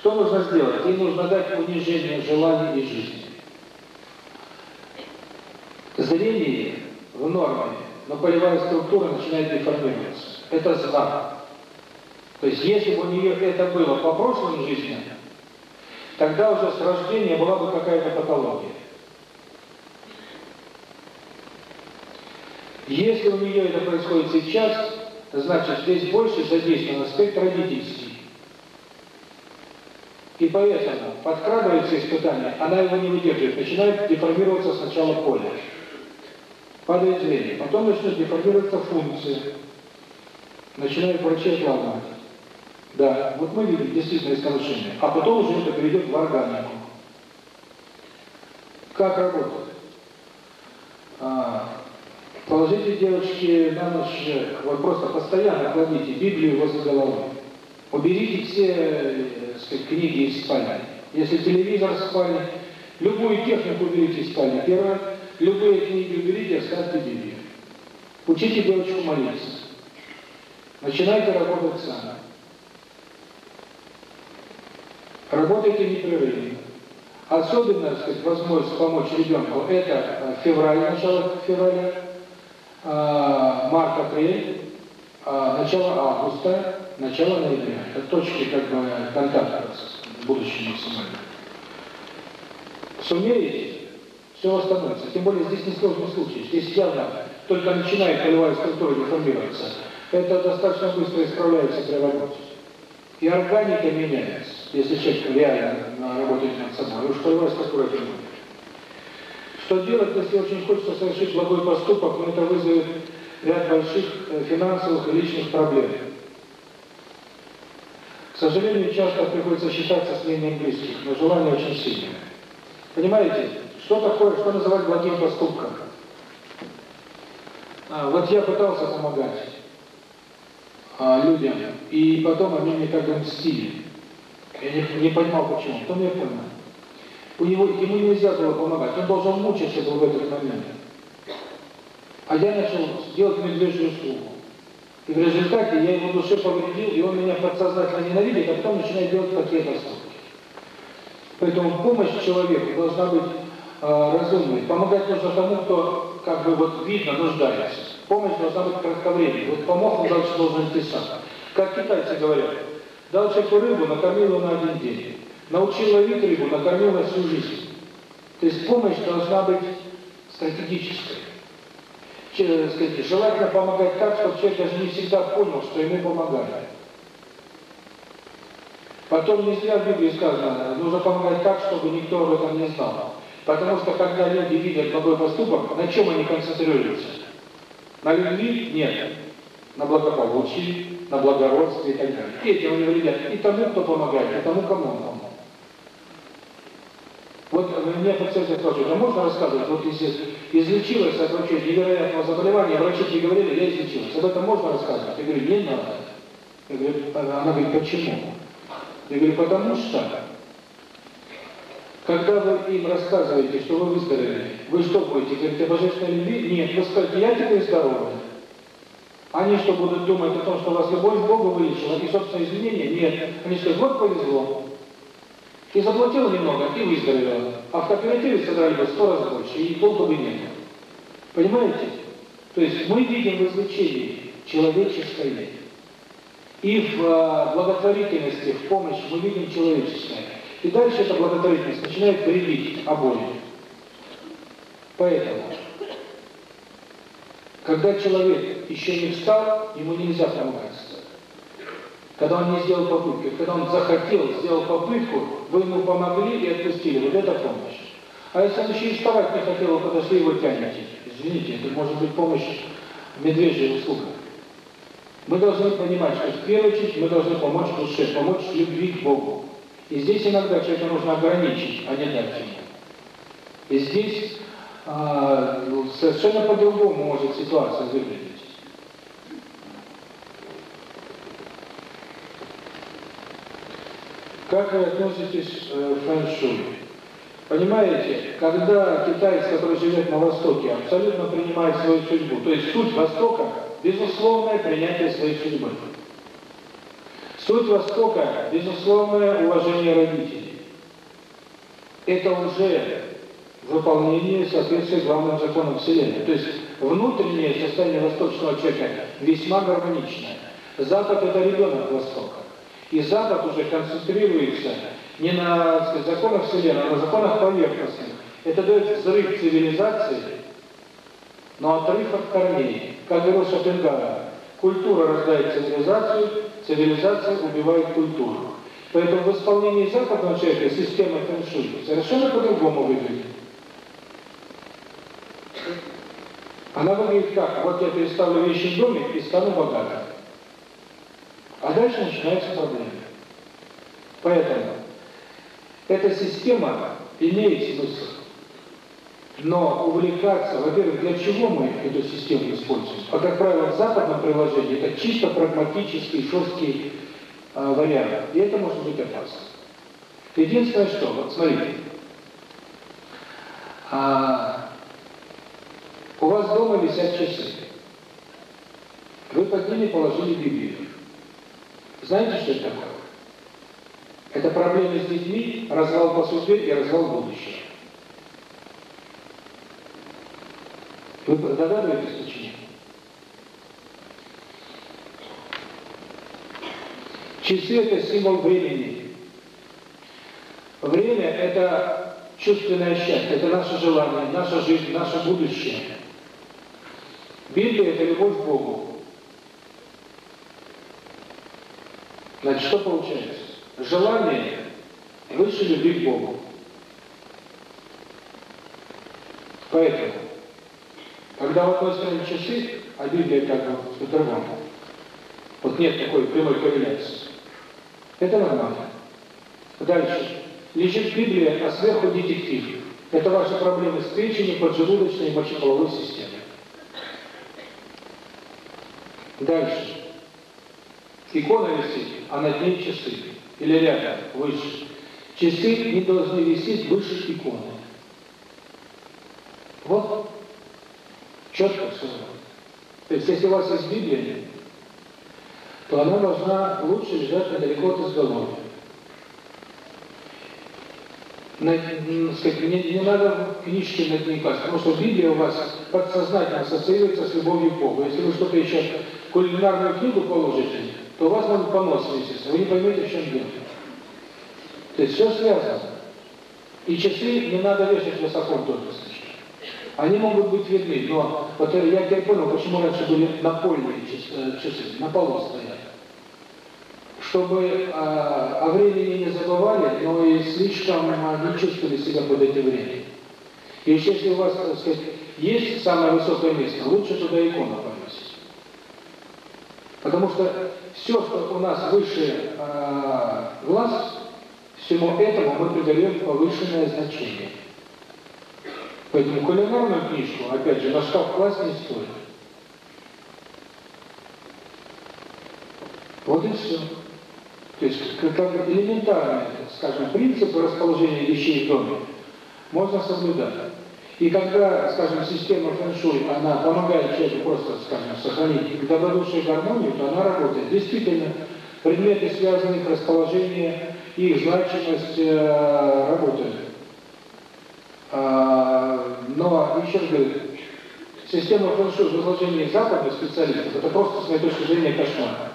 Что нужно сделать? Ей нужно дать унижение желаний и жизни. Зрение в норме но полевая структура начинает деформироваться. Это знак. То есть, если бы у нее это было по прошлым жизням, тогда уже с рождения была бы какая-то патология. Если у нее это происходит сейчас, значит, здесь больше задействован аспект родительский. И поэтому подкрадывается испытание, она его не выдерживает, начинает деформироваться сначала поле. Падает зрение, потом начнет деформироваться функция. Начинает врачи отламывать. Да, вот мы видим действительно искажение. А потом уже это перейдет в органику. Как работает? А, положите, девочки, на ночь, вот просто постоянно кладите Библию возле головы. Уберите все э, сказать, книги из спальни. Если телевизор в спальне, любую технику уберите из спальни. Первое, любые книги уберите, оставьте Библию. Учите девочку молиться. Начинайте работать сами. Работайте непрерывно. Особенно, так сказать, возможность помочь ребенку – это февраль, начало февраля, март-апрель, начало августа, начало ноября. Это точки как бы контакта с будущим максимально. Сумеете, все восстановится. Тем более здесь не сложный случай. Здесь явно только начинает полевая структура деформироваться. Это достаточно быстро исправляется при работе. И органика меняется, если человек реально работает над собой. Уж полевая структура будет. Что делать, если очень хочется совершить благой поступок, но это вызовет ряд больших финансовых и личных проблем. К сожалению, часто приходится считаться с мнением близких, но желание очень сильное. Понимаете, что такое, что называть благим поступком? А, вот я пытался помогать а, людям, и потом они мне как бы мстили. Я не, не понимал, почему. Потом я понял. У него, ему нельзя было помогать, он должен мучиться был в этот момент. А я начал делать медвежью услугу. И в результате я его душе повредил, и он меня подсознательно ненавидит, а потом начинает делать такие поступки. Поэтому помощь человеку должна быть э, разумной. Помогать нужно тому, кто, как бы, вот видно, нуждается. Помощь должна быть кратковременной. Вот помог, он дальше должен идти сам. Как китайцы говорят, дал человеку рыбу, накормил его на один день. Научил ловить рыбу, накормил на всю жизнь. То есть помощь должна быть стратегической сказать, желательно помогать так, чтобы человек даже не всегда понял, что ему помогали. Потом не зря в Библии сказано, нужно помогать так, чтобы никто об этом не знал. Потому что когда люди видят такой поступок, на чем они концентрируются? На любви? Нет. На благополучии, на благородстве и так далее. Этим они вредят и тому, кто помогает, и тому, кому он помог. Вот меня пациенты спрашивают, а можно рассказывать, вот если излечилась от врачей невероятного заболевания, врачи тебе говорили, я излечилась. Об этом можно рассказывать? Я говорю, не надо. Я говорю, она говорит, почему? Я говорю, потому что, когда вы им рассказываете, что вы выздоровели, вы что будете, говорите о божественной любви? Нет, вы скажете, я теперь здоровый. Они что, будут думать о том, что вас любовь к Богу вылечила, и собственное изменение? Нет. Они скажут, вот повезло. И заплатил немного, и выздоровел. А в кооперативе собрали бы сто раз больше, и толку бы не было. Понимаете? То есть мы видим в излечении человеческое. И в э, благотворительности, в помощи мы видим человеческое. И дальше эта благотворительность начинает вредить обоим. Поэтому, когда человек еще не встал, ему нельзя помогать. Когда он не сделал попытки, когда он захотел, сделал попытку, вы ему помогли и отпустили. Вот это помощь. А если он еще и вставать не хотел, вы подошли его тянете. Извините, это может быть помощь медвежья услуга. Мы должны понимать, что в первую очередь мы должны помочь душе, помочь любви к Богу. И здесь иногда человека нужно ограничить, а не дать ему. И здесь а, совершенно по-другому может ситуация выглядеть. Как вы относитесь э, к фэн-шуй? Понимаете, когда китаец, который живет на Востоке, абсолютно принимает свою судьбу, то есть суть Востока – безусловное принятие своей судьбы. Суть Востока – безусловное уважение родителей. Это уже выполнение соответствия главным законам Вселенной. То есть внутреннее состояние восточного человека весьма гармоничное. Запад – это ребенок Востока. И Запад уже концентрируется не на сказать, законах Вселенной, а на законах поверхностных. Это дает взрыв цивилизации, но отрыв от корней. Как говорил Шопенгауэр, культура рождает цивилизацию, цивилизация убивает культуру. Поэтому в исполнении западного человека система фэншуй совершенно по-другому выглядит. Она выглядит как? Вот я переставлю вещи в доме и стану богатым. А дальше начинаются проблемы. Поэтому эта система имеет смысл. Но увлекаться, во-первых, для чего мы эту систему используем? А как правило, в западном приложении это чисто прагматический, жесткий э, вариант. И это может быть опасно. Единственное, что, вот смотрите, а, у вас дома висят часы. Вы под ними положили Библию. Знаете, что это такое? Это проблемы с детьми, развал по судьбе и развал будущего. Вы догадываетесь, почему? Часы – это символ времени. Время – это чувственное счастье, это наше желание, наша жизнь, наше будущее. Библия – это любовь к Богу. Значит, что получается? Желание выше любви к Богу. Поэтому, когда вы относите часы, а Библия как по-другому, вот нет такой прямой корреляции, это нормально. Дальше. Лежит Библия, а сверху детектив. Это ваши проблемы с печенью, поджелудочной и мочеполовой системой. Дальше. Икона висит, а над ней часы. Или рядом, выше. Часы не должны висеть выше иконы. Вот. Четко все. То есть, если у вас есть Библия, то она должна лучше лежать недалеко от изголовья. На, сказать, не, не надо книжки над ней класть, потому что Библия у вас подсознательно ассоциируется с любовью к Богу. Если вы что-то еще кулинарную книгу положите, то у вас может понос веситься, вы не поймете, в чем дело. То есть все связано. И часы не надо вешать высоко только Они могут быть видны, но вот я теперь понял, почему раньше были напольные часы, на полу стоят. Чтобы а, о времени не забывали, но и слишком не чувствовали себя под этим временем. И если у вас, так сказать, есть самое высокое место, лучше туда икону. Потому что все, что у нас выше э, глаз, всему этому мы придаем повышенное значение. Поэтому кулинарную книжку, опять же, на шкаф класть не стоит. Вот и все. То есть, как элементарные, скажем, принципы расположения вещей в доме можно соблюдать. И когда, скажем, система фэншуй, она помогает человеку просто, скажем, сохранить добродушие гармонию, то она работает. Действительно, предметы, связанные их расположение, их значимость э, работают. А, но, еще раз говорю, система фэншуй в изложении западных специалистов, это просто, с моей точки зрения, кошмар.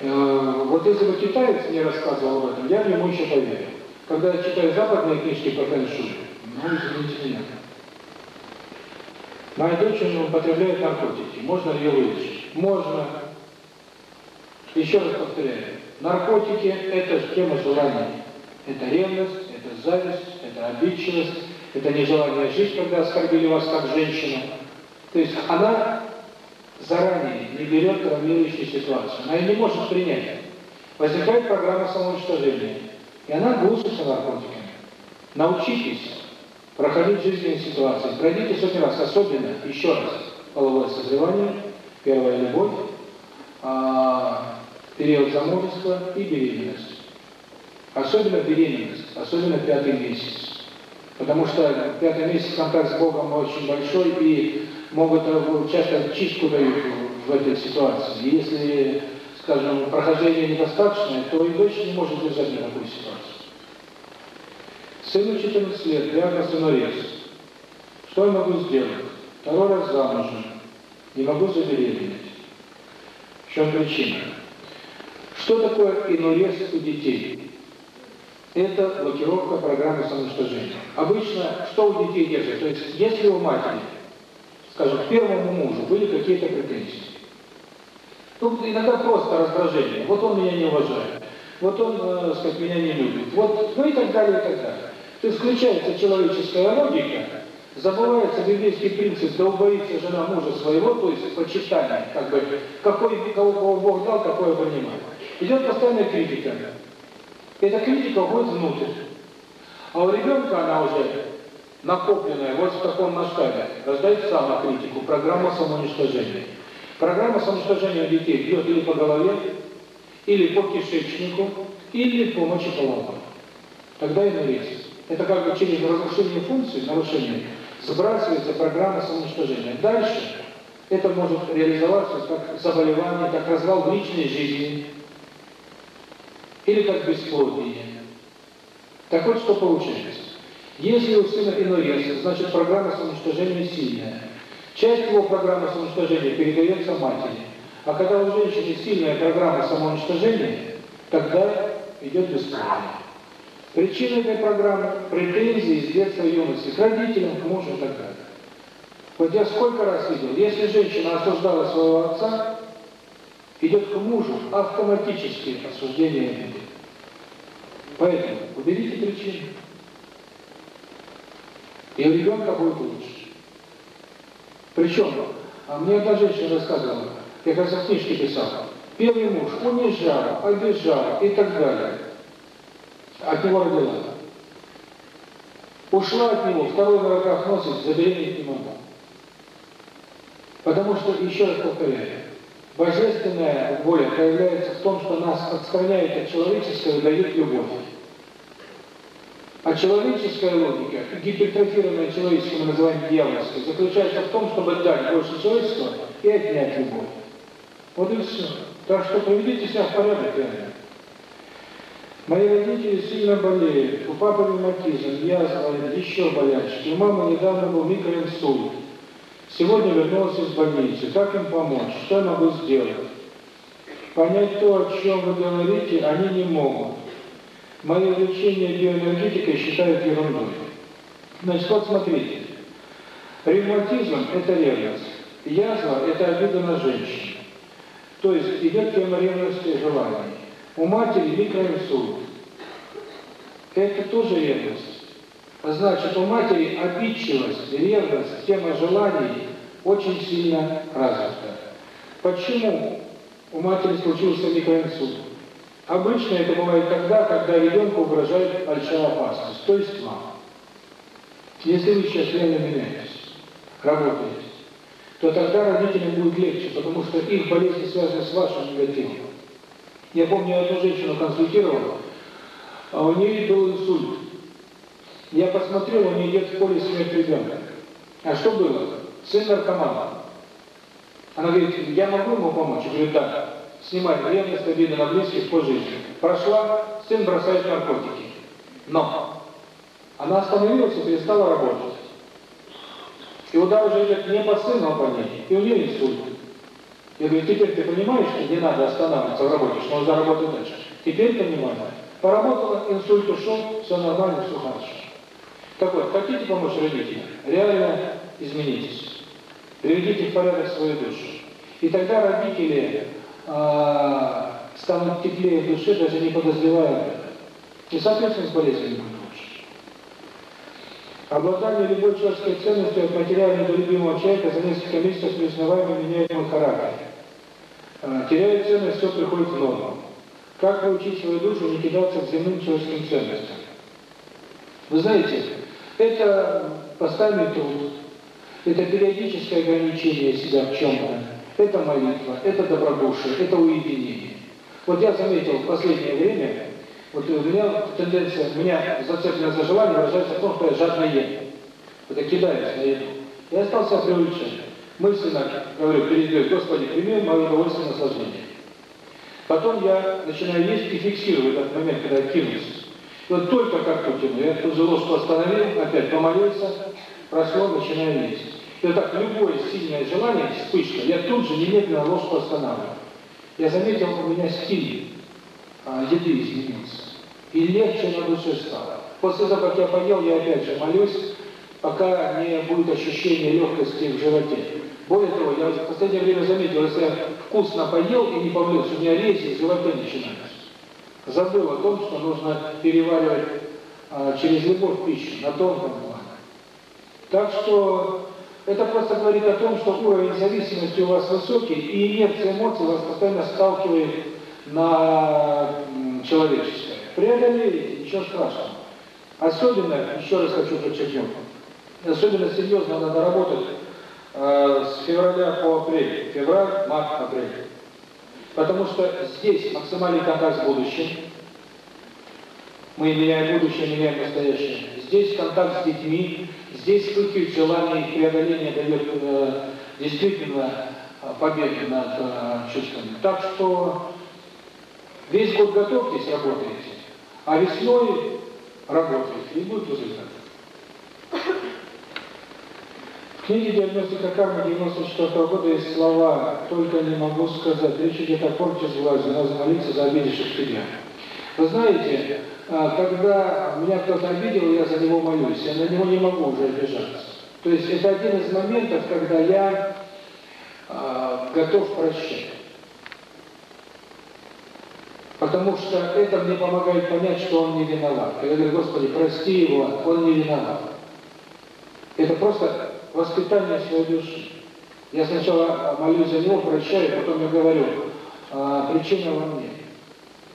Э, вот если бы китаец мне рассказывал об этом, я бы ему еще поверил. Когда я читаю западные книжки по фэншуй, ну, извините меня. Моя дочь употребляет наркотики. Можно ли ее вылечить? Можно. Еще раз повторяю. Наркотики – это тема желаний. Это ревность, это зависть, это обидчивость, это нежелание жить, когда оскорбили вас как женщину. То есть она заранее не берет травмирующую ситуацию. Она ее не может принять. Возникает программа самоуничтожения. И она глушится наркотиками. Научитесь проходить жизненные ситуации. Пройдите сотни раз, особенно, еще раз, половое созревание, первая любовь, а, период замужества и беременность. Особенно беременность, особенно пятый месяц. Потому что пятый месяц контакт с Богом очень большой и могут часто чистку дают в этой ситуации. И если, скажем, прохождение недостаточное, то и дочь не может держать никакую ситуацию. Сыну 14 лет, диагноз инорез. Что я могу сделать? второй раз замужем, не могу забеременеть. В чем причина? Что такое инурез у детей? Это блокировка программы самоуничтожения. Обычно, что у детей держит? То есть, если у матери, скажем, к первому мужу были какие-то претензии, ну, иногда просто раздражение. Вот он меня не уважает. Вот он, э, сказать, меня не любит. Вот, ну и так далее, и так далее. То есть включается человеческая логика, забывается библейский принцип, да убоится жена мужа своего, то есть почитание, как бы, какой, кого, кого Бог дал, такое понимает. Идет постоянная критика. Эта критика уходит внутрь. А у ребенка она уже накопленная вот в таком масштабе, рождает самокритику, программа самоуничтожения. Программа самоуничтожения детей бьет или по голове, или по кишечнику, или по мочеполовому. Тогда и нарез. Это как бы через разрушение функции, нарушение, сбрасывается программа самоуничтожения. Дальше это может реализоваться как заболевание, как развал в личной жизни, или как бесплодие. Так вот, что получается. Если у сына инурез, значит программа самоуничтожения сильная. Часть его программы самоуничтожения передается матери. А когда у женщины сильная программа самоуничтожения, тогда идет бесплодие. Причина этой программы – претензии с детства юности к родителям, к мужу и так далее. Вот я сколько раз видел, если женщина осуждала своего отца, идет к мужу автоматически осуждение обиды. Поэтому уберите причину. И у ребенка будет лучше. Причем, а мне одна женщина рассказывала, я как раз в книжке писал, первый муж унижал, обижал и так далее от него родила. Ушла от него, второй на руках носит, забеременеть не могу. Потому что, еще раз повторяю, божественная воля проявляется в том, что нас отстраняет от человеческого и дает любовь. А человеческая логика, гипертрофированная человеческая, мы называем дьявольской, заключается в том, чтобы дать больше человечества и отнять любовь. Вот и все. Так что приведите себя в порядок, реально. Мои родители сильно болеют, у папы ревматизм, язва, еще болячки, у мамы недавно был микроинсульт. Сегодня вернулся из больницы. Как им помочь? Что я могу сделать? Понять то, о чем вы говорите, они не могут. Мое лечение биоэнергетикой считают ерундой. Значит, вот смотрите. Ревматизм – это ревность. Язва – это обида на женщину. То есть идет тема ревности желания. У матери микроинсульт. Это тоже ревность. Значит, у матери обидчивость, ревность, тема желаний очень сильно развита. Почему у матери случился микроинсульт? Обычно это бывает тогда, когда ребенку угрожает большая опасность, то есть мама. Если вы сейчас реально меняетесь, работаете, то тогда родителям будет легче, потому что их болезни связаны с вашим негативом. Я помню, одну женщину консультировал, а у нее был инсульт. Я посмотрел, у нее идет в поле смерть ребенка. А что было? Сын наркоман. Она говорит, я могу ему помочь? Я говорю, да. Снимать ревность, обиды на близких по жизни. Прошла, сын бросает наркотики. Но она остановилась и перестала работать. И удар уже идет не по сыну, а по ней. И у нее инсульт. Я говорю, теперь ты понимаешь, что не надо останавливаться в работе, что нужно работать дальше. Теперь понимаю. Поработала, инсульт ушел, все нормально, все хорошо. Так вот, хотите помочь родителям? Реально изменитесь. Приведите в порядок свою душу. И тогда родители э, станут теплее в душе, даже не подозревая. И, соответственно, с болезнями. Обладание любой человеческой ценностью от материального любимого человека за несколько месяцев основании меняет мой характер. Э, теряет ценность, все приходит в норму. Как научить свою душу не кидаться к земным человеческим ценностям? Вы знаете, это постоянный труд, это периодическое ограничение себя в чем-то, это молитва, это добродушие, это уединение. Вот я заметил в последнее время, вот у меня тенденция, у меня зацепленность за желание выражается в том, что я жадно ем. Я кидаюсь на еду. Я стал себя привлечать мысленно говорю перед Господи, прими мое удовольствие наслаждение. Потом я начинаю есть и фиксирую этот момент, когда я кинусь. Вот только как потяну, я же ложку остановил, опять помолился, прошло, начинаю есть. И вот так любое сильное желание, вспышка, я тут же немедленно ложку останавливаю. Я заметил, у меня стиль а, еды изменился. И легче на душе стало. После того, как я поел, я опять же молюсь, пока не будет ощущения легкости в животе. Более того, я в последнее время заметил, если я вкусно поел и не повлез, у меня рези в животе начинаются. Забыл о том, что нужно переваривать а, через любовь пищу на тонком плане. Так что это просто говорит о том, что уровень зависимости у вас высокий, и инерция эмоций вас постоянно сталкивает на человеческое. Преодолеете, ничего страшного. Особенно, еще раз хочу подчеркнуть, особенно серьезно надо работать э, с февраля по апрель. Февраль, март, апрель. Потому что здесь максимальный контакт с будущим. Мы меняем будущее, меняем настоящее. Здесь контакт с детьми, здесь вспыхивает желание их преодоления дает э, действительно победу над э, чувствами. Так что весь год готовьтесь, работаете, а весной работаете, и будет результат. В книге «Диагностика кармы» 94 года есть слова «Только не могу сказать». Речь идет о с властью, надо молиться за обидевших тебя. Вы знаете, когда меня кто-то обидел, я за него молюсь, я на него не могу уже обижаться. То есть это один из моментов, когда я э, готов прощать. Потому что это мне помогает понять, что он не виноват. Я говорю, Господи, прости его, он не виноват. Это просто воспитание своей души. Я сначала молюсь за него, прощаю, потом я говорю, а, причина во мне.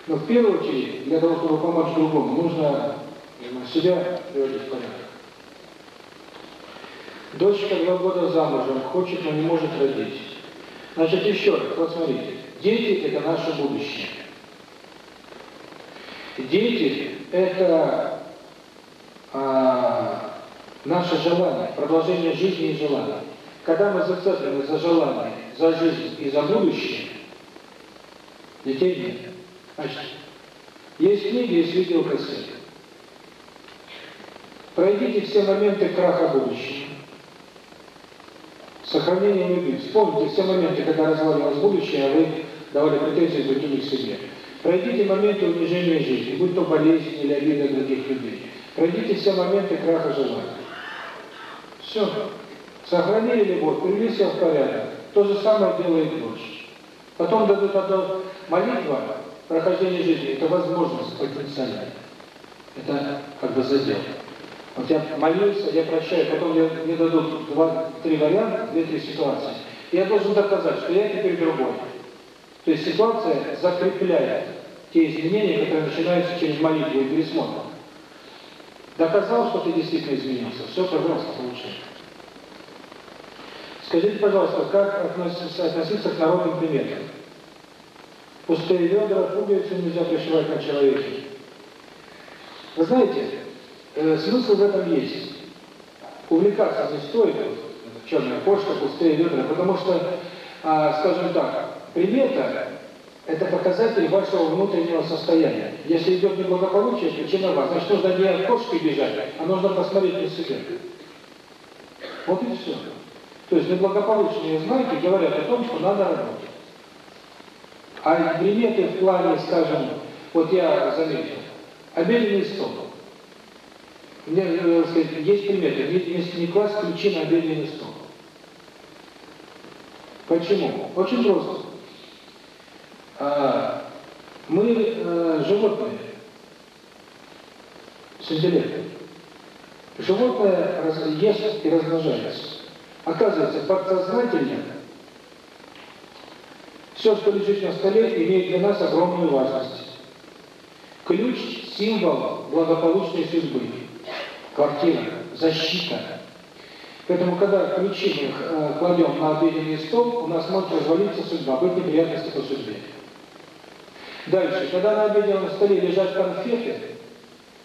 Но в первую очередь, для того, чтобы помочь другому, нужно себя приводить в порядок. Дочка два года замужем, хочет, но не может родить. Значит, еще раз, вот смотрите. Дети – это наше будущее. Дети – это а, наше желание, продолжение жизни и желания. Когда мы зацеплены за желание, за жизнь и за будущее, детей нет. Значит, есть книги, есть видеокассеты. Пройдите все моменты краха будущего. Сохранение любви. Вспомните все моменты, когда разваливалось будущее, а вы давали претензии другим к себе. Пройдите моменты унижения жизни, будь то болезнь или обида других людей. Пройдите все моменты краха желания. Все. Сохранили любовь, привели себя в порядок. То же самое делает дочь. Потом дадут одно молитва, прохождение жизни, это возможность потенциальная. Это как бы задел. Вот я молюсь, я прощаю, потом мне, мне дадут два-три варианта, две-три ситуации. И я должен доказать, что я теперь другой. То есть ситуация закрепляет те изменения, которые начинаются через молитву и пересмотр. Доказал, что ты действительно изменился. Все, пожалуйста, получай. Скажите, пожалуйста, как относиться, относиться к народным приметам? Пустые ведра, пуговицы нельзя пришивать на человеке. Вы знаете, э, смысл в этом есть. Увлекаться не стоит, черная кошка, пустые ведра, потому что, э, скажем так, примета – это показатель вашего внутреннего состояния. Если идет неблагополучие, причина вас. Значит, нужно не от кошки бежать, а нужно посмотреть на себя. Вот и все. То есть неблагополучные знаки говорят о том, что надо работать. А приметы в плане, скажем, вот я заметил, обеденный стол. Мне, э, сказать, есть приметы, если не класть ключи на обеденный стол. Почему? Очень просто. А, мы э, животные с интеллектом. Животное раз, ест и размножается. Оказывается, подсознательно все, что лежит на столе, имеет для нас огромную важность. Ключ – символ благополучной судьбы. Квартира, защита. Поэтому, когда ключи мы э, кладем на обеденный стол, у нас может развалиться судьба, быть неприятности по судьбе. Дальше, когда на обеденном столе лежат конфеты,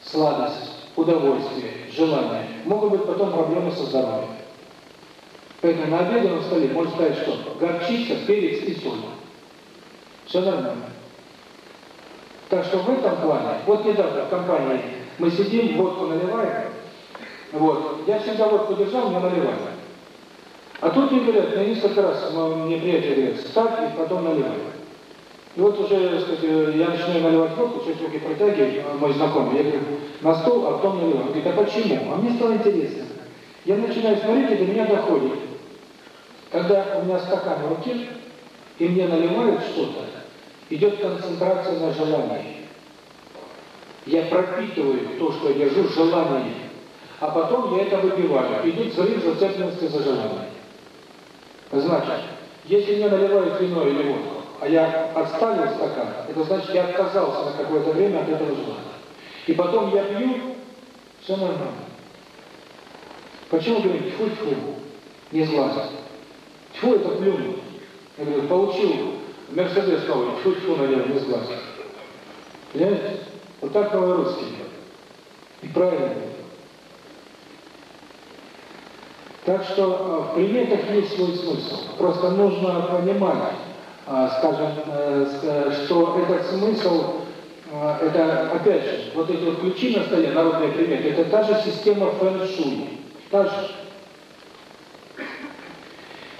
сладость, удовольствие, желание, могут быть потом проблемы со здоровьем. Поэтому на обеденном столе можно сказать, что горчица, перец и соль. Все нормально. Так что в этом плане, вот недавно в компании мы сидим, водку наливаем, вот, я всегда водку держал, не наливаю. А тут мне говорят, на несколько раз мне приятель говорят, ставь и потом наливай. И вот уже, сказать, я начинаю наливать водку, чуть руки протягиваю, мой знакомый, я говорю, на стол, а потом наливаю. Он говорит, а почему? А мне стало интересно. Я начинаю смотреть, и до меня доходит. Когда у меня стакан в руке, и мне наливают что-то, идет концентрация на желании. Я пропитываю то, что я держу, желание. А потом я это выпиваю. Идет взрыв зацепленности за желание. Значит, если мне наливают вино или водку, а я отставил стакан, это значит, я отказался на какое-то время от этого желания. И потом я пью, все нормально. Почему говорим, тьфу-тьфу, не сглазить? Тьфу, это плюнуть. Я говорю, получил Мерседес новый, тьфу-тьфу, наверное, не сглазить. Понимаете? Вот так по-русски. И правильно. Так что в приметах есть свой смысл. Просто нужно понимать, скажем, что этот смысл, это, опять же, вот эти вот ключи на столе, народные приметы, это та же система фэн-шуй. Та же.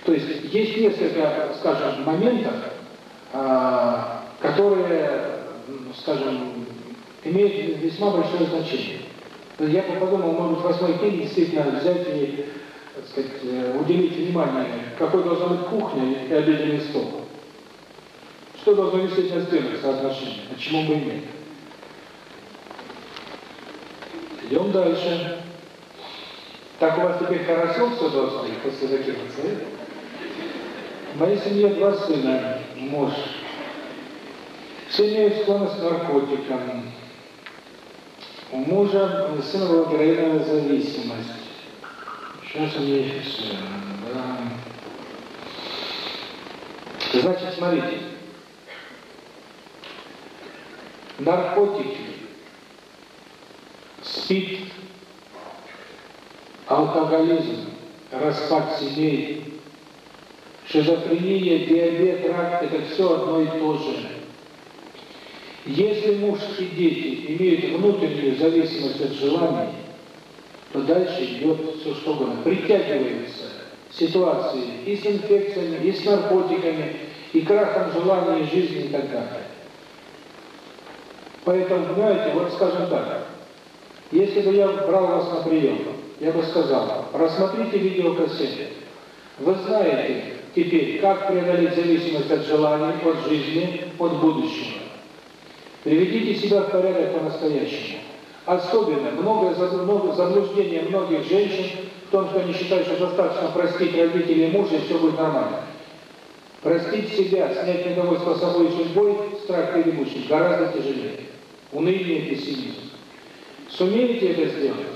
То есть есть несколько, скажем, моментов, которые, скажем, имеют весьма большое значение. Я подумал, может, в восьмой книге действительно взять и так сказать, уделить внимание, какой должна быть кухня и обеденный стол. Что должно висеть на стенах соотношение, а чему бы и нет. Идем дальше. Так у вас теперь хорошо все должно быть после таких пациентов? В моей семье два сына, муж. Все имеют склонность к наркотикам. У мужа, сына была героиновая зависимость. Сейчас они фиксируем, да. Значит, смотрите. Наркотики, спид, алкоголизм, распад семей, шизофрения, диабет, рак – это все одно и то же. Если муж и дети имеют внутреннюю зависимость от желаний, то дальше идет все что угодно. Притягиваются ситуации и с инфекциями, и с наркотиками, и крахом желаний жизни и так далее. Поэтому, понимаете, вот скажем так, если бы я брал вас на прием, я бы сказал, рассмотрите видеокассеты. Вы знаете теперь, как преодолеть зависимость от желаний, от жизни, от будущего. Приведите себя в порядок по-настоящему. Особенно многое много заблуждение многих женщин в том, что они считают, что достаточно простить родителей мужа, и все будет нормально. Простить себя, снять недовольство собой и судьбой, страх перед будущим, гораздо тяжелее. Уныние, пессимизм. Сумеете это сделать?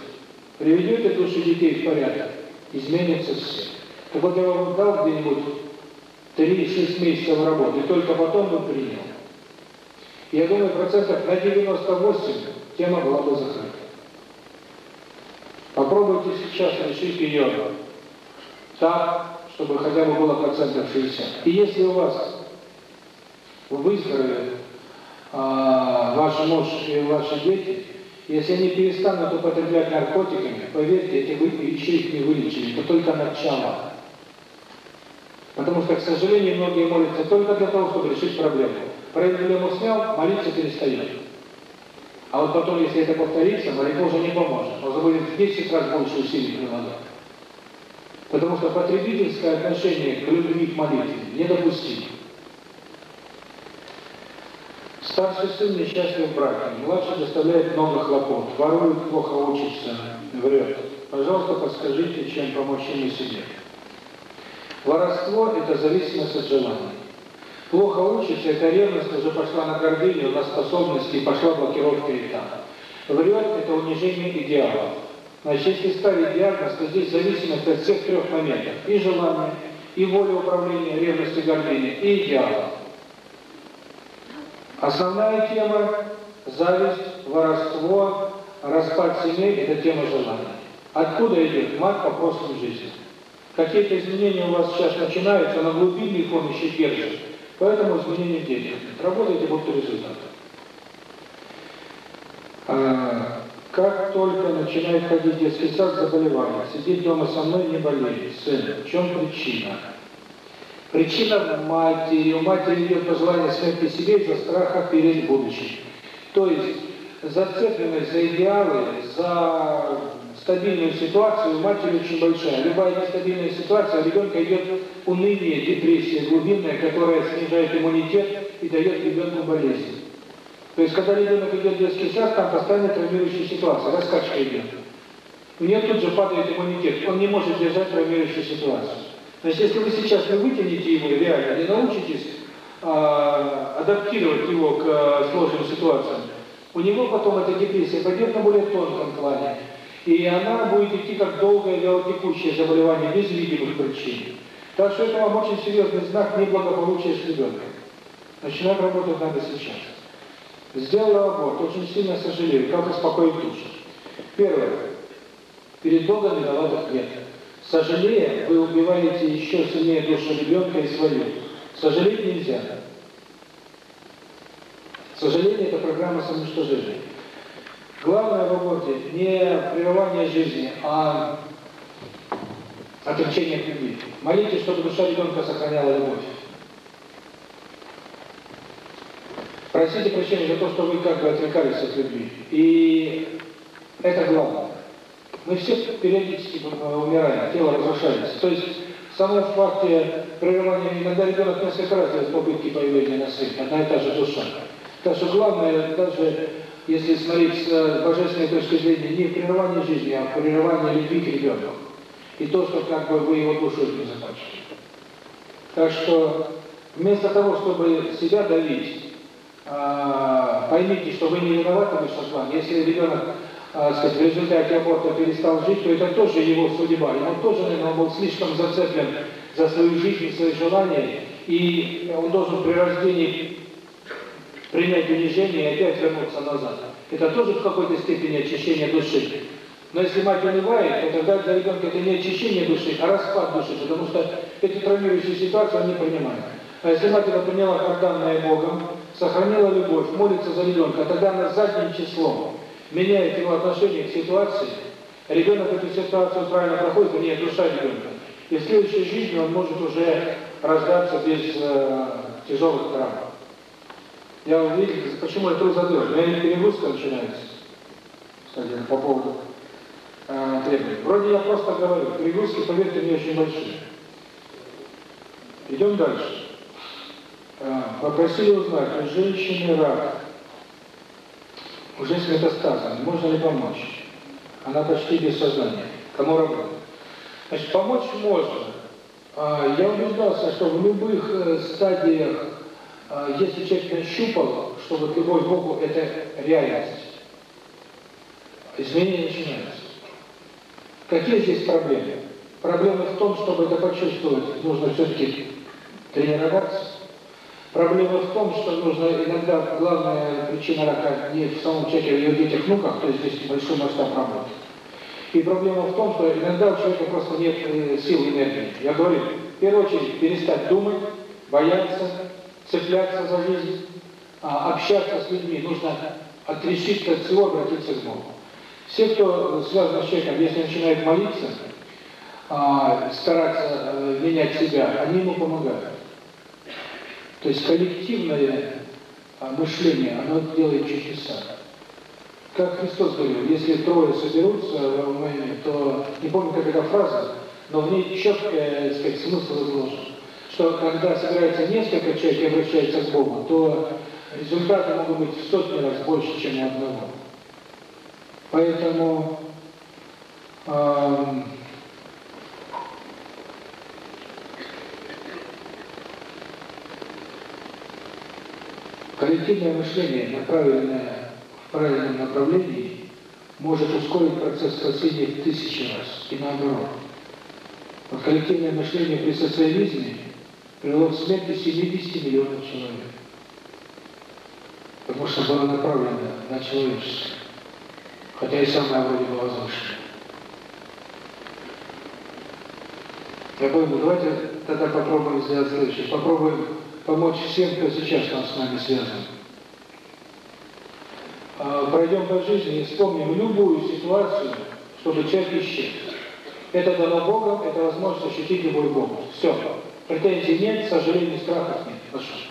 Приведете души детей в порядок, изменится все. Так вот я вам дал где-нибудь 3-6 месяцев работы, только потом вы принял. Я думаю, процентов на 98 тема была бы закрыта. Попробуйте сейчас решить ее так, чтобы хотя бы было процентов 60. И если у вас выздоровеют а, ваш муж и ваши дети, если они перестанут употреблять наркотиками, поверьте, эти вы еще их не вылечили, это только начало. Потому что, к сожалению, многие молятся только для того, чтобы решить проблему. Проблему снял, молиться перестает. А вот потом, если это повторится, молитва уже не поможет. Нужно будет в 10 раз больше усилий прилагать. Потому что потребительское отношение к любви к молитве недопустимо. Старший сын несчастлив в браке, младший доставляет много хлопот, ворует, плохо учится, врет. Пожалуйста, подскажите, чем помочь ему себе. Воровство – это зависимость от желания. Плохо учится, это ревность уже пошла на гордыню, на способности, и пошла блокировка там. Врет – это унижение идеалов. Значит, если ставить диагноз, то здесь зависимость от всех трех моментов. И желания, и воля управления, ревность и гордыня, и идеалов. Основная тема – зависть, воровство, распад семей – это тема желания. Откуда идет мать по прошлой жизни? Какие-то изменения у вас сейчас начинаются, но глубинный фон еще держит. Поэтому изменения деятельности. Работайте, будут результаты. А, Как только начинает ходить детский сад, заболевание. Сидит дома со мной, не болеет. Сын, в чем причина? Причина матери. У матери идет пожелание смерти себе из-за страха перед будущим. То есть зацепленность за идеалы, за стабильную ситуацию у матери очень большая. Любая нестабильная ситуация, у ребенка идет уныние, депрессия глубинная, которая снижает иммунитет и дает ребенку болезнь. То есть, когда ребенок идет в детский сад, там постоянно травмирующая ситуация, раскачка идет. У нее тут же падает иммунитет, он не может держать травмирующую ситуацию. Значит, если вы сейчас не вытянете его реально, не научитесь а, адаптировать его к а, сложным ситуациям, у него потом эта депрессия пойдет на более тонком плане. И она будет идти как долгое вялотекущее заболевание, без видимых причин. Так что это вам очень серьезный знак неблагополучия с ребенком. Начинаем работать надо сейчас. Сделала аборт, очень сильно сожалею, как успокоить душу. Первое. Перед Богом виноватых нет. Сожалея, вы убиваете еще сильнее душу ребенка и свою. Сожалеть нельзя. Сожаление – это программа самоуничтожения. Главное в аборте не прерывание жизни, а отречение от любви. Молитесь, чтобы душа ребенка сохраняла любовь. Просите прощения за то, что вы как бы отрекались от любви. И это главное. Мы все периодически умираем, тело разрушается. То есть в самом факте прерывания, иногда ребенок несколько раз делает попытки появления на свет, одна и та же душа. Так что главное, даже если смотреть с божественной точки зрения, не в прерывании жизни, а в прерывании любви к ребенку. И то, что как бы вы его душу не закончили. Так что вместо того, чтобы себя давить, а, поймите, что вы не виноваты в высшем Если ребенок, а, сказать, в результате аборта перестал жить, то это тоже его судьба. И он тоже, наверное, был слишком зацеплен за свою жизнь и свои желания, и он должен при рождении принять унижение и опять вернуться назад. Это тоже в какой-то степени очищение души. Но если мать унывает, то тогда для ребенка это не очищение души, а распад души, потому что эти травмирующие ситуации он не принимает. А если мать это приняла как данное Богом, сохранила любовь, молится за ребенка, тогда она задним числом меняет его отношение к ситуации, ребенок эту ситуацию правильно проходит, у нее душа ребенка. И в следующей жизни он может уже рождаться без э, тяжелых травм. Я увидел, почему я труд у меня перегрузка начинается, кстати, по поводу э, требований. Вроде я просто говорю, перегрузки, поверьте мне, очень большие. Идем дальше. А, попросили узнать, у женщины рак, уже с метастазом, можно ли помочь? Она почти без сознания. Кому работать? Значит, помочь можно. А, я убеждался, что в любых э, стадиях, а, если человек нащупал, что вот любовь к Богу – это реальность, изменения начинаются. Какие здесь проблемы? Проблемы в том, чтобы это почувствовать, нужно все-таки тренироваться. Проблема в том, что нужно иногда главная причина рака не в самом человеке, а в ее детях, внуках, то есть здесь большой масштаб работы. И проблема в том, что иногда у человека просто нет э, сил энергии. Я говорю, в первую очередь перестать думать, бояться, цепляться за жизнь, а, общаться с людьми. Нужно отрешиться от всего, обратиться к Богу. Все, кто связан с человеком, если начинает молиться, а, стараться э, менять себя, они ему помогают. То есть коллективное а, мышление, оно делает чудеса. Как Христос говорил, если трое соберутся в уме, то, не помню, как эта фраза, но в ней четкий, сказать, смысл изложен, что когда собирается несколько человек и обращается к Богу, то результаты могут быть в сотни раз больше, чем у одного. Поэтому эм, Коллективное мышление, направленное в правильном направлении, может ускорить процесс спасения в тысячи раз, и наоборот. Вот коллективное мышление при социализме привело к смерти 70 миллионов человек. Потому что было направлено на человечество. Хотя и самое вроде было возвышенное. Я пойму, давайте тогда попробуем сделать следующее. Попробуем помочь всем, кто сейчас там с нами связан. э, пройдем по жизни и вспомним любую ситуацию, чтобы человек исчез. Это дано Богом, это возможность ощутить любой бонус. Все. Претензий нет, сожалений, страхов нет. Хорошо.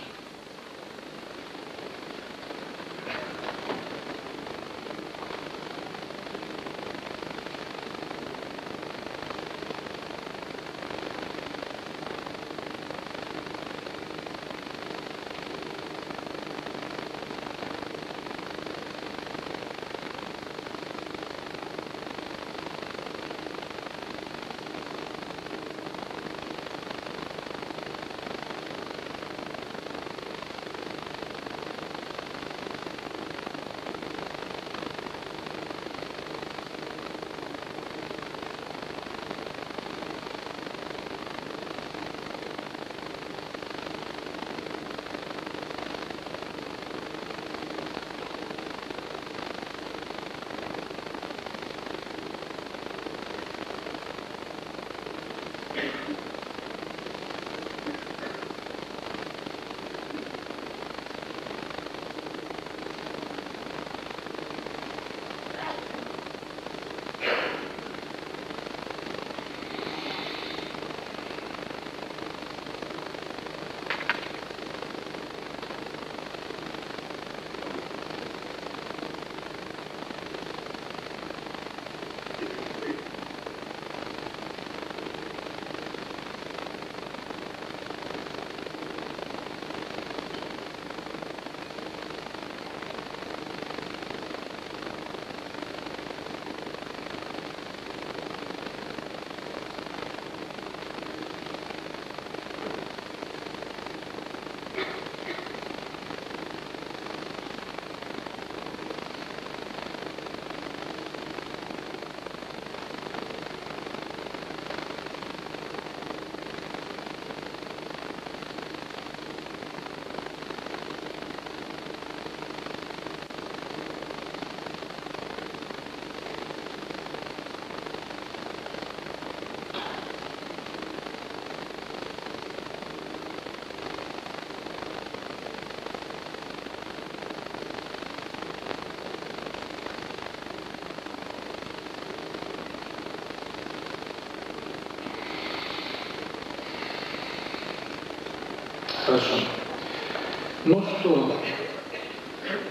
Что,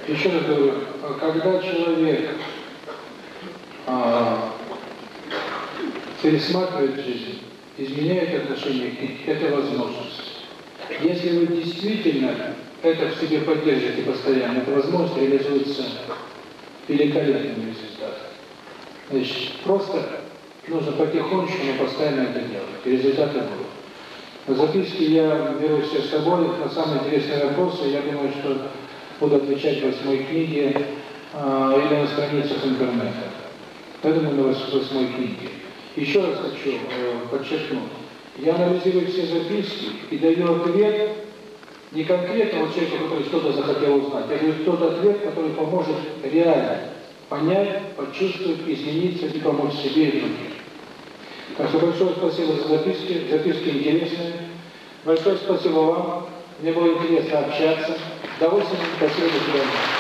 еще раз говорю, когда человек а, пересматривает жизнь, изменяет отношение к ней, это возможность. Если вы действительно это в себе поддержите постоянно, эта возможность реализуется великолепным результатом. Значит, просто нужно потихонечку, но постоянно это делать, и результаты будут. Записки я беру все с собой, на самые интересные вопросы, я думаю, что буду отвечать в восьмой книге э, или на страницах интернета. Думаю, на восьмой книге. Еще раз хочу э, подчеркнуть, я анализирую все записки и даю ответ не конкретному человеку, который что-то захотел узнать, я даю тот ответ, который поможет реально понять, почувствовать, измениться и помочь себе и другим. Так большое спасибо за записки, записки интересные. Большое спасибо вам, мне было интересно общаться. До 8, спасибо, до свидания.